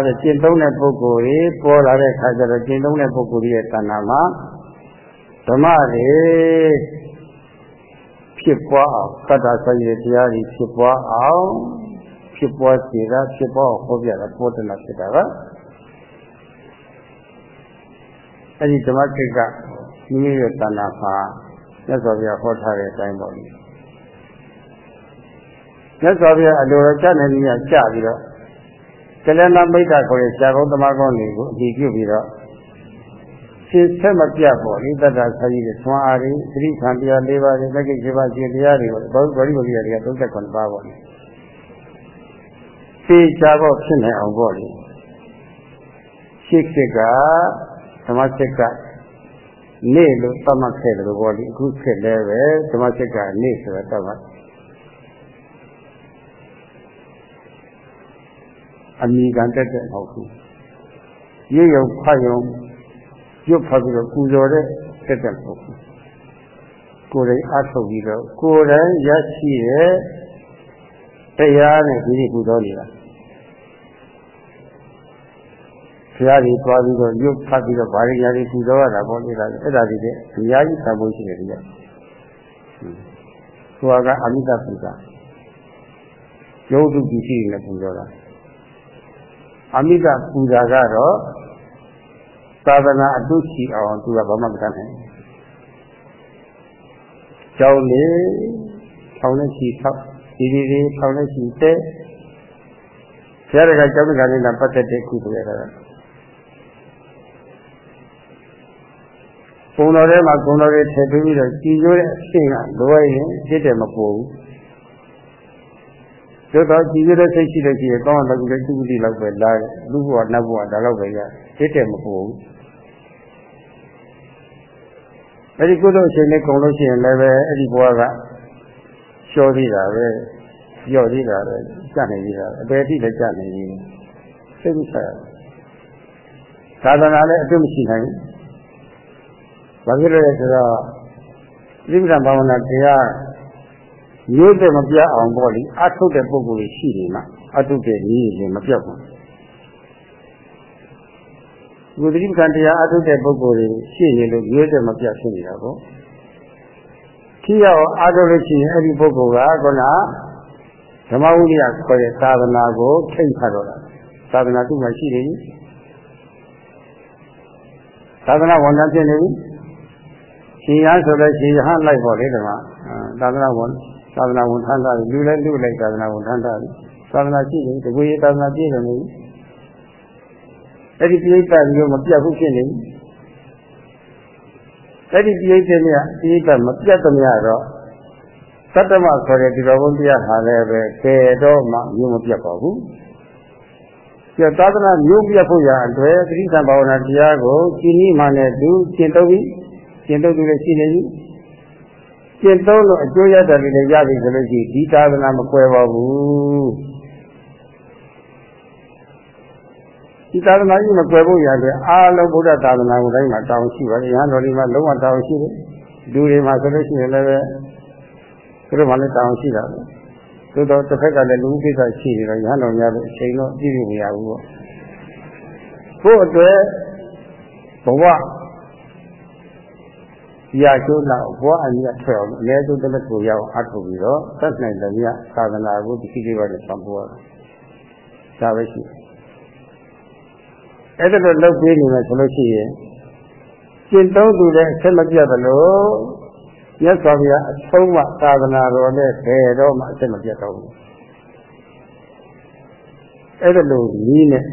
တဲ့ကျင့်သုံးတဲ့ပုဂ္ဂိုလ်တွေပေါ်လာတဲ့ခါကျတော့ကျင့်သုံးတဲ့ပုဂ္ဂိုလ်ရဲ့တဏ္ဍာမှာဓမ္မတွေဖြစ်ပွားအောင်တတ္တဆိုရတရားတွေဖြစ်ပွားအောင်ဖြစ်ပွားစေတာဖြစ်ပွားအောင်ဟောပြတာပေါ်တနာဖြစ်တာက အဲ့ဒီဓမ္မကိကမိမိရဲ့တဏ္ဍာမှာမြတ်စွာဘုရားဟောထားတဲ့အတိုင်းပေါ့လေမြတ်စွာဘုရားအလိုတော်ချတဲ့နည်းကကြပြီးတော့ကလနာမိတ်တာခေါ်တဲ့ဇာကုန်းသမားကောင်းတွေကိုအကြည့်ပြုပြီးတော့ရှင်းဆက်မပြတ်ပေါ့လေတတ္တဆကြီးတွေသွန်အားတွေသတိခံတရား၄ပါးတွေမဂ္ဂင်7ပါးရှင်တရားတွေကိုဘောဓိပတိတွေက39ပါးပေါ့လေသိချဖို့ဖြစ်နေအောင်ပေါ့လေရှိခေက ဓမ္မစက်ကနေ့လို့သတ်မှတ်ခဲ့တယ်လို့ပေါ့လေအခုခေတ်လည်းပဲဓမ္မစက်ကနေ့ဆိုတာသတ်မှတ်အမိခံတက်တဲ့မဟုတ်ဘူးရရုံဖတ်ရုံပြုတ်ဖတ်ပြီးတော့ပူဇော်တဲ့တက်တဲ့မဟုတ်ဘူးကိုယ်တိုင်အားထုတ်ပြီးတော့ကိုယ်တိုင်ရရှိတဲ့တရားနဲ့ဒီနေ့ပူဇော်နေတာ ဘုရားကြီးသွားပြီးတော့ရုပ်ဖတ်ပြီးတော့ဗာရိယာတွေပူဇော်ရတာပေါ့လေဒါအဲ့ဒါတွေတဲ့အများကြီးသဘောရှိတယ်ဒီကဟိုကအမိတပူဇာရုပ်တုပစ္စည်းနဲ့ပူဇော်တာအမိတပူဇာကတော့သာသနာအတုရှိအောင်သူကဘာမှမတတ်နိုင်ကျောင်းလေးထောင်နဲ့ရှိထောက်ဒီဒီဒီထောင်နဲ့ရှိတဲ့ဆရာတွေကကျောင်းကလေးနဲ့ပတ်သက်တဲ့ကုသိုလ်ရတာ ဘုံတော်ထဲမှာဘုံတော်တွေထည့်ပေးပြီးတော့ကြည်ကျိုးတဲ့အရှင်းကလိုရရင်ဖြစ်တယ်မပေါ်ဘူးတို့တော့ကြည်ကျိုးတဲ့စိတ်ရှိတဲ့ရှိရင်ကောင်းအောင်လုပ်ပြီးတော့သူ့တိလောက်ပဲလာတယ်လူ့ဘဝနတ်ဘဝဒါတော့ပဲရဖြစ်တယ်မပေါ်ဘူးအဲ့ဒီကုသိုလ်အချိန်လေးကုန်လို့ရှိရင်လည်းပဲအဲ့ဒီဘဝကလျှော်သေးတာပဲကြော့သေးတာပဲကြနေသေးတာအပေတိလည်းကြနေသေးတယ်စိတ်မဆက်သာသနာလည်းအတုမရှိနိုင်ဘာ ဖြစ်လို့လဲဆိုတော့သီပ္ပံဘာဝနာတရားမျိုးတဲ့မပြအောင်ပေါ့လေအထုတ်တဲ့ပုံကိုယ်ရှိနေမှာအထုတ်တဲ့နည်းလည်းမပြောက်ဘူးဘုဒ္ဓိပ္ပံတရားအထုတ်တဲ့ပုဂ္ဂိုလ်တွေရှိနေလို့ရွေးတဲ့မပြတ်ဖြစ်နေတာပေါ့ခိရောက်အားထုတ်လို့ရှိရင်အဲ့ဒီပုဂ္ဂိုလ်ကခုနဓမ္မဝိရိယခေါ်တဲ့သာသနာကိုထိတ်ခတ်တော့တာသာသနာသူ့မှာရှိနေပြီသာသနာဝန်ထမ်းဖြစ်နေပြီ ရှင်ရဆိုတော့ရှင်ရဟလိုက်ပေါ့လေဓမ္မသာသနာဝန်သာသနာဝန်ထမ်းတာလူလဲလူလိုက်သာသနာဝန်ထမ်းတာသာသနာရှိနေတကွေသာသနာပြည့်တယ်နေအဲ့ဒီပြိဋ္ဌာန်မျိုးမပြတ်ဘူးဖြစ်နေအဲ့ဒီပြိဋ္ဌာန်မြတ်ပြိဋ္ဌာန်မပြတ်သမျှတော့သတ္တမဆိုတဲ့ဒီတော်ဘုံတရားဟာလည်းပဲကဲတော့မှမျိုးမပြတ်ပါဘူးကျသာသနာမျိုးပြတ်ဖို့ရာအတွက်သတိသံဘာဝနာတရားကိုကျင့်ဤမှနဲ့သူကျင့်တော့ပြီး ကျင့်တော့သူလည်းရှိနေပြီကျင့်တော့လို့အကျိုးရတဲ့တွေလည်းရပြီဆိုလို့ရှိရင်ဒီသာသနာမကွယ်ပါဘူးဒီသာသနာကြီးမကွယ်ဖို့ရတဲ့အားလုံးဗုဒ္ဓသာသနာကိုတိုင်းမှာတောင်းရှိပါတယ်။ရဟန်းတော်တွေမှာလုံးဝတောင်းရှိတယ်။လူတွေမှာဆိုလို့ရှိရင်လည်းပဲသူတို့မှလည်းတောင်းရှိတာပဲ။သို့တော့တစ်ဖက်ကလည်းလူကိစ္စရှိနေတော့ရဟန်းတော်များလို့အချိန်တော့ပြည့်ပြည့်မရဘူးပေါ့။ကိုယ့်အတွက်ဘဝ ရာကျိုးလောက်ဘဝအမြတ်ထွက်အောင်အနည်းဆုံးတစ်လက်ကိုရအောင်အထောက်ပြီးတော့သတ်နိုင်တဲ့မြတ်သာသနာကိုဒီကိစ္စတွေနဲ့ဆောင်ပေါ်တာ။ဒါပဲရှိတယ်အဲ့ဒါလိုလုပ်ပေးနေမယ်ဆိုလို့ရှိရင်ကျင့်သုံးသူလည်းအဆက်မပြတ်သလိုမြတ်စွာဘုရားအဆုံးမသာသနာတော်နဲ့ဘယ်တော့မှအဆက်မပြတ်တော့ဘူးအဲ့ဒါလိုနီးနဲ့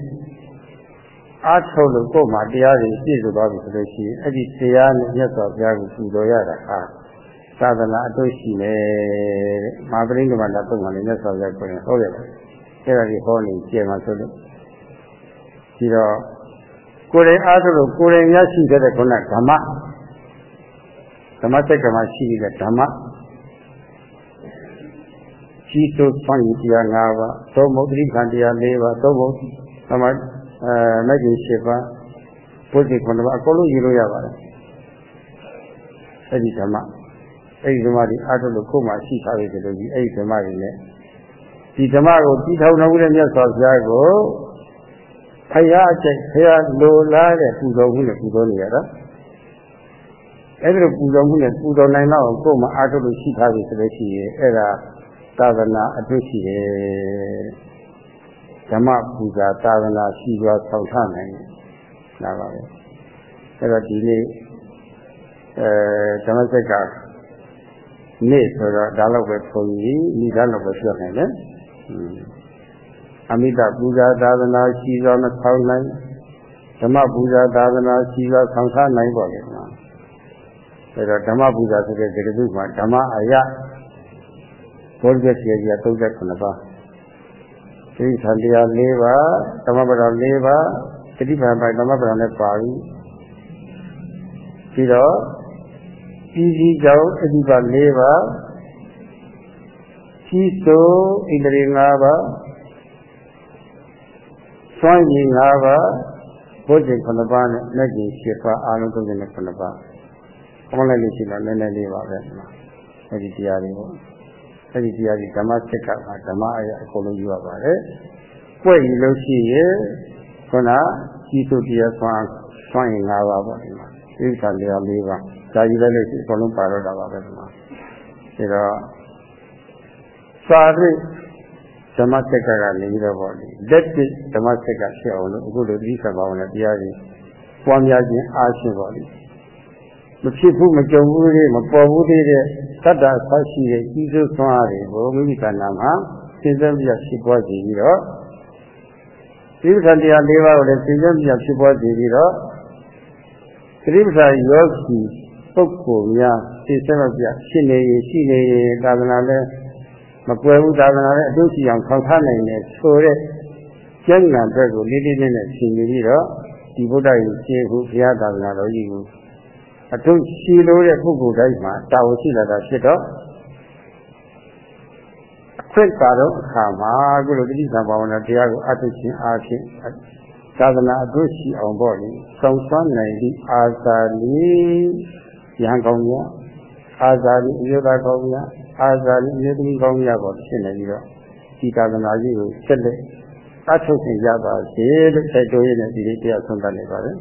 အားထုတ်လို့ကိုယ်မှာတရားတွေပြည့်စုံသွားပြီဆိုလို့ရှိရင်အဲ့ဒီတရားနဲ့မြတ်စွာဘုရားကိုပူဇော်ရတာဟာသာသနာအတွေ့ရှိတယ်တဲ့မဟာပရိနိဗ္ဗာန်တုံးမှာလည်းမြတ်စွာဘုရားကိုယ်ဟောရတယ်အဲ့ဒါကြီးဟောနေကြမှာဆိုလို့ပြီးတော့ကိုယ်တိုင်အားထုတ်လို့ကိုယ်တိုင်ရရှိတဲ့ခုနဓမ္မဓမ္မစိတ်ကမှရှိနေတဲ့ဓမ္မရှိသို့ဆွမ်းယူတရား၅ပါးသုံးမုတ်တိခံတရား၄ပါးသုံးမုတ်ဓမ္မ အဲမဂ္ဂင်၈ပါးဘုဇိခုနှစ်ပါးအကုန်လုံးယူလို့ရပါတယ်အဲ့ဒီဓမ္မအဲ့ဒီဓမ္မတွေအားထုတ်လို့ကိုယ်မှရှိထားပြီဆိုလို့ဒီအဲ့ဒီဓမ္မတွေနဲ့ဒီဓမ္မကိုတည်ထောင်တော်မူတဲ့မြတ်စွာဘုရားကိုဖရာအကျိတ်ဖရာလိုလားတဲ့ပူဇော်မှုနဲ့ပူဇော်နေရတာအဲ့ဒီလိုပူဇော်မှုနဲ့ပူဇော်နိုင်တော့ကိုယ်မှာအားထုတ်လို့ရှိထားပြီဆိုလို့ရှိရင်အဲ့ဒါသာသနာအတွေ့ရှိတယ် ဓမ္မပူဇာသာသနာရှိစွာဆောင်ထနိုင်လာပါပဲအဲ့တော့ဒီနေ့အဲဓမ္မစက်ကနေ့ဆိုတော့ဒါတော့ပဲပုံကြီးဤဒါတော့ပဲပြောနိုင်တယ်အမိတပူဇာသာသနာရှိစွာမဆောင်နိုင်ဓမ္မပူဇာသာသနာရှိစွာဆောင်ထားနိုင်ပါလေမှာအဲတော့ဓမ္မပူဇာဆိုတဲ့ဒီလိုမှာဓမ္မအယဘောဓိကျေကြီး39ပါး သတိဌာန်တရား၄ပါးဓမ္မပဒ၄ပါးသတိပံပိုင်ဓမ္မပဒနဲ့ပါပြီပြီးတော့ပြည်စည်းကြောင့်အဓိပ၄ပါးရှိဆိုဣန္ဒြေ၅ပါးစွမ်းရည်၅ပါးဘုဇင်9ပါးနဲ့လက်ကျင်10ပါးအာလုံး39ပါးပေါင်းလိုက်လို့ရှိရင်လည်းနည်းနည်းလေးပါပဲဒီမှာအဲ့ဒီတရားတွေပေါ့ အဲ့ဒီတရားတွေဓမ္မစက်ကမှာဓမ္မအရာအကုန်လုံးယူရပါတယ်။ပွက်ယူလို့ရှိရင်ခုနကြီးစုတရားဆွမ်းဆွမ်းရင်၅ပါးပေါ့ဒီမှာဣစ္ဆာတရား၄ပါးဒါယူလိုက်လို့ရှိရင်အကုန်လုံးပါတော့တာပါပဲဒီမှာဒါတော့သာရိဓမ္မစက်ကကနေပြီးတော့ပေါ့လေလက်တိဓမ္မစက်ကဖြစ်အောင်လို့အခုလိုသတိဆက်ပါအောင်လည်းတရားကြီးပွားများခြင်းအားရှိပါလိ မ့်မဖြစ်ဘူးမကြုံဘူးသေးမပေါ်ဘူးသေးတဲ့တတ္တဆက်ရှိတဲ့ကြီးစိုးဆွမ်းအားတွေကိုမိမိကဏ္ဍမှာသင်္ကြန်ပြဖြစ်ပွားကြပြီးတော့ဒီခန္တရား၄ပါးကိုလည်းသင်္ကြန်ပြဖြစ်ပွားကြပြီးတော့သတိပ္ပာယောဂီပုဂ္ဂိုလ်များသိစမပြဖြစ်နေရင်ရှိနေရင်သာသနာလည်းမကွယ်ဘူးသာသနာလည်းအတုရှိအောင်ခေါင်းထားနိုင်တယ်ဆိုတဲ့ကျမ်းဂန်ဘက်ကိုလေးလေးနက်နက်ရှင်းပြီးတော့ဒီဗုဒ္ဓရဲ့ရှင်းခုဘုရားသာသနာတော်ကြီးကို အထုရှိလို့တဲ့ပုဂ္ဂိုလ်တိုင်းမှာတာဝန်ရှိလာတာဖြစ်တော့အခွင့်သာတော့အခါမှာအခုလိုတိဋ္ဌာဘာဝနာတရားကိုအထုခြင်းအားဖြင့်သာသနာအထုရှိအောင်ပေါ့လေစောင့်ဆွမ်းနိုင်သည့်အာသာလီရဟန်းကောင်းများအာသာလီအယုဒကောင်းများအာသာလီအယုသမီးကောင်းများပေါ့ဖြစ်နေပြီးတော့ဒီသာသနာကြီးကိုဆက်လက်အထုတ်ခြင်းရပါစေလို့တိုက်တွန်းရတဲ့ဒီလေးတရားဆုံးသတ်နေပါတယ်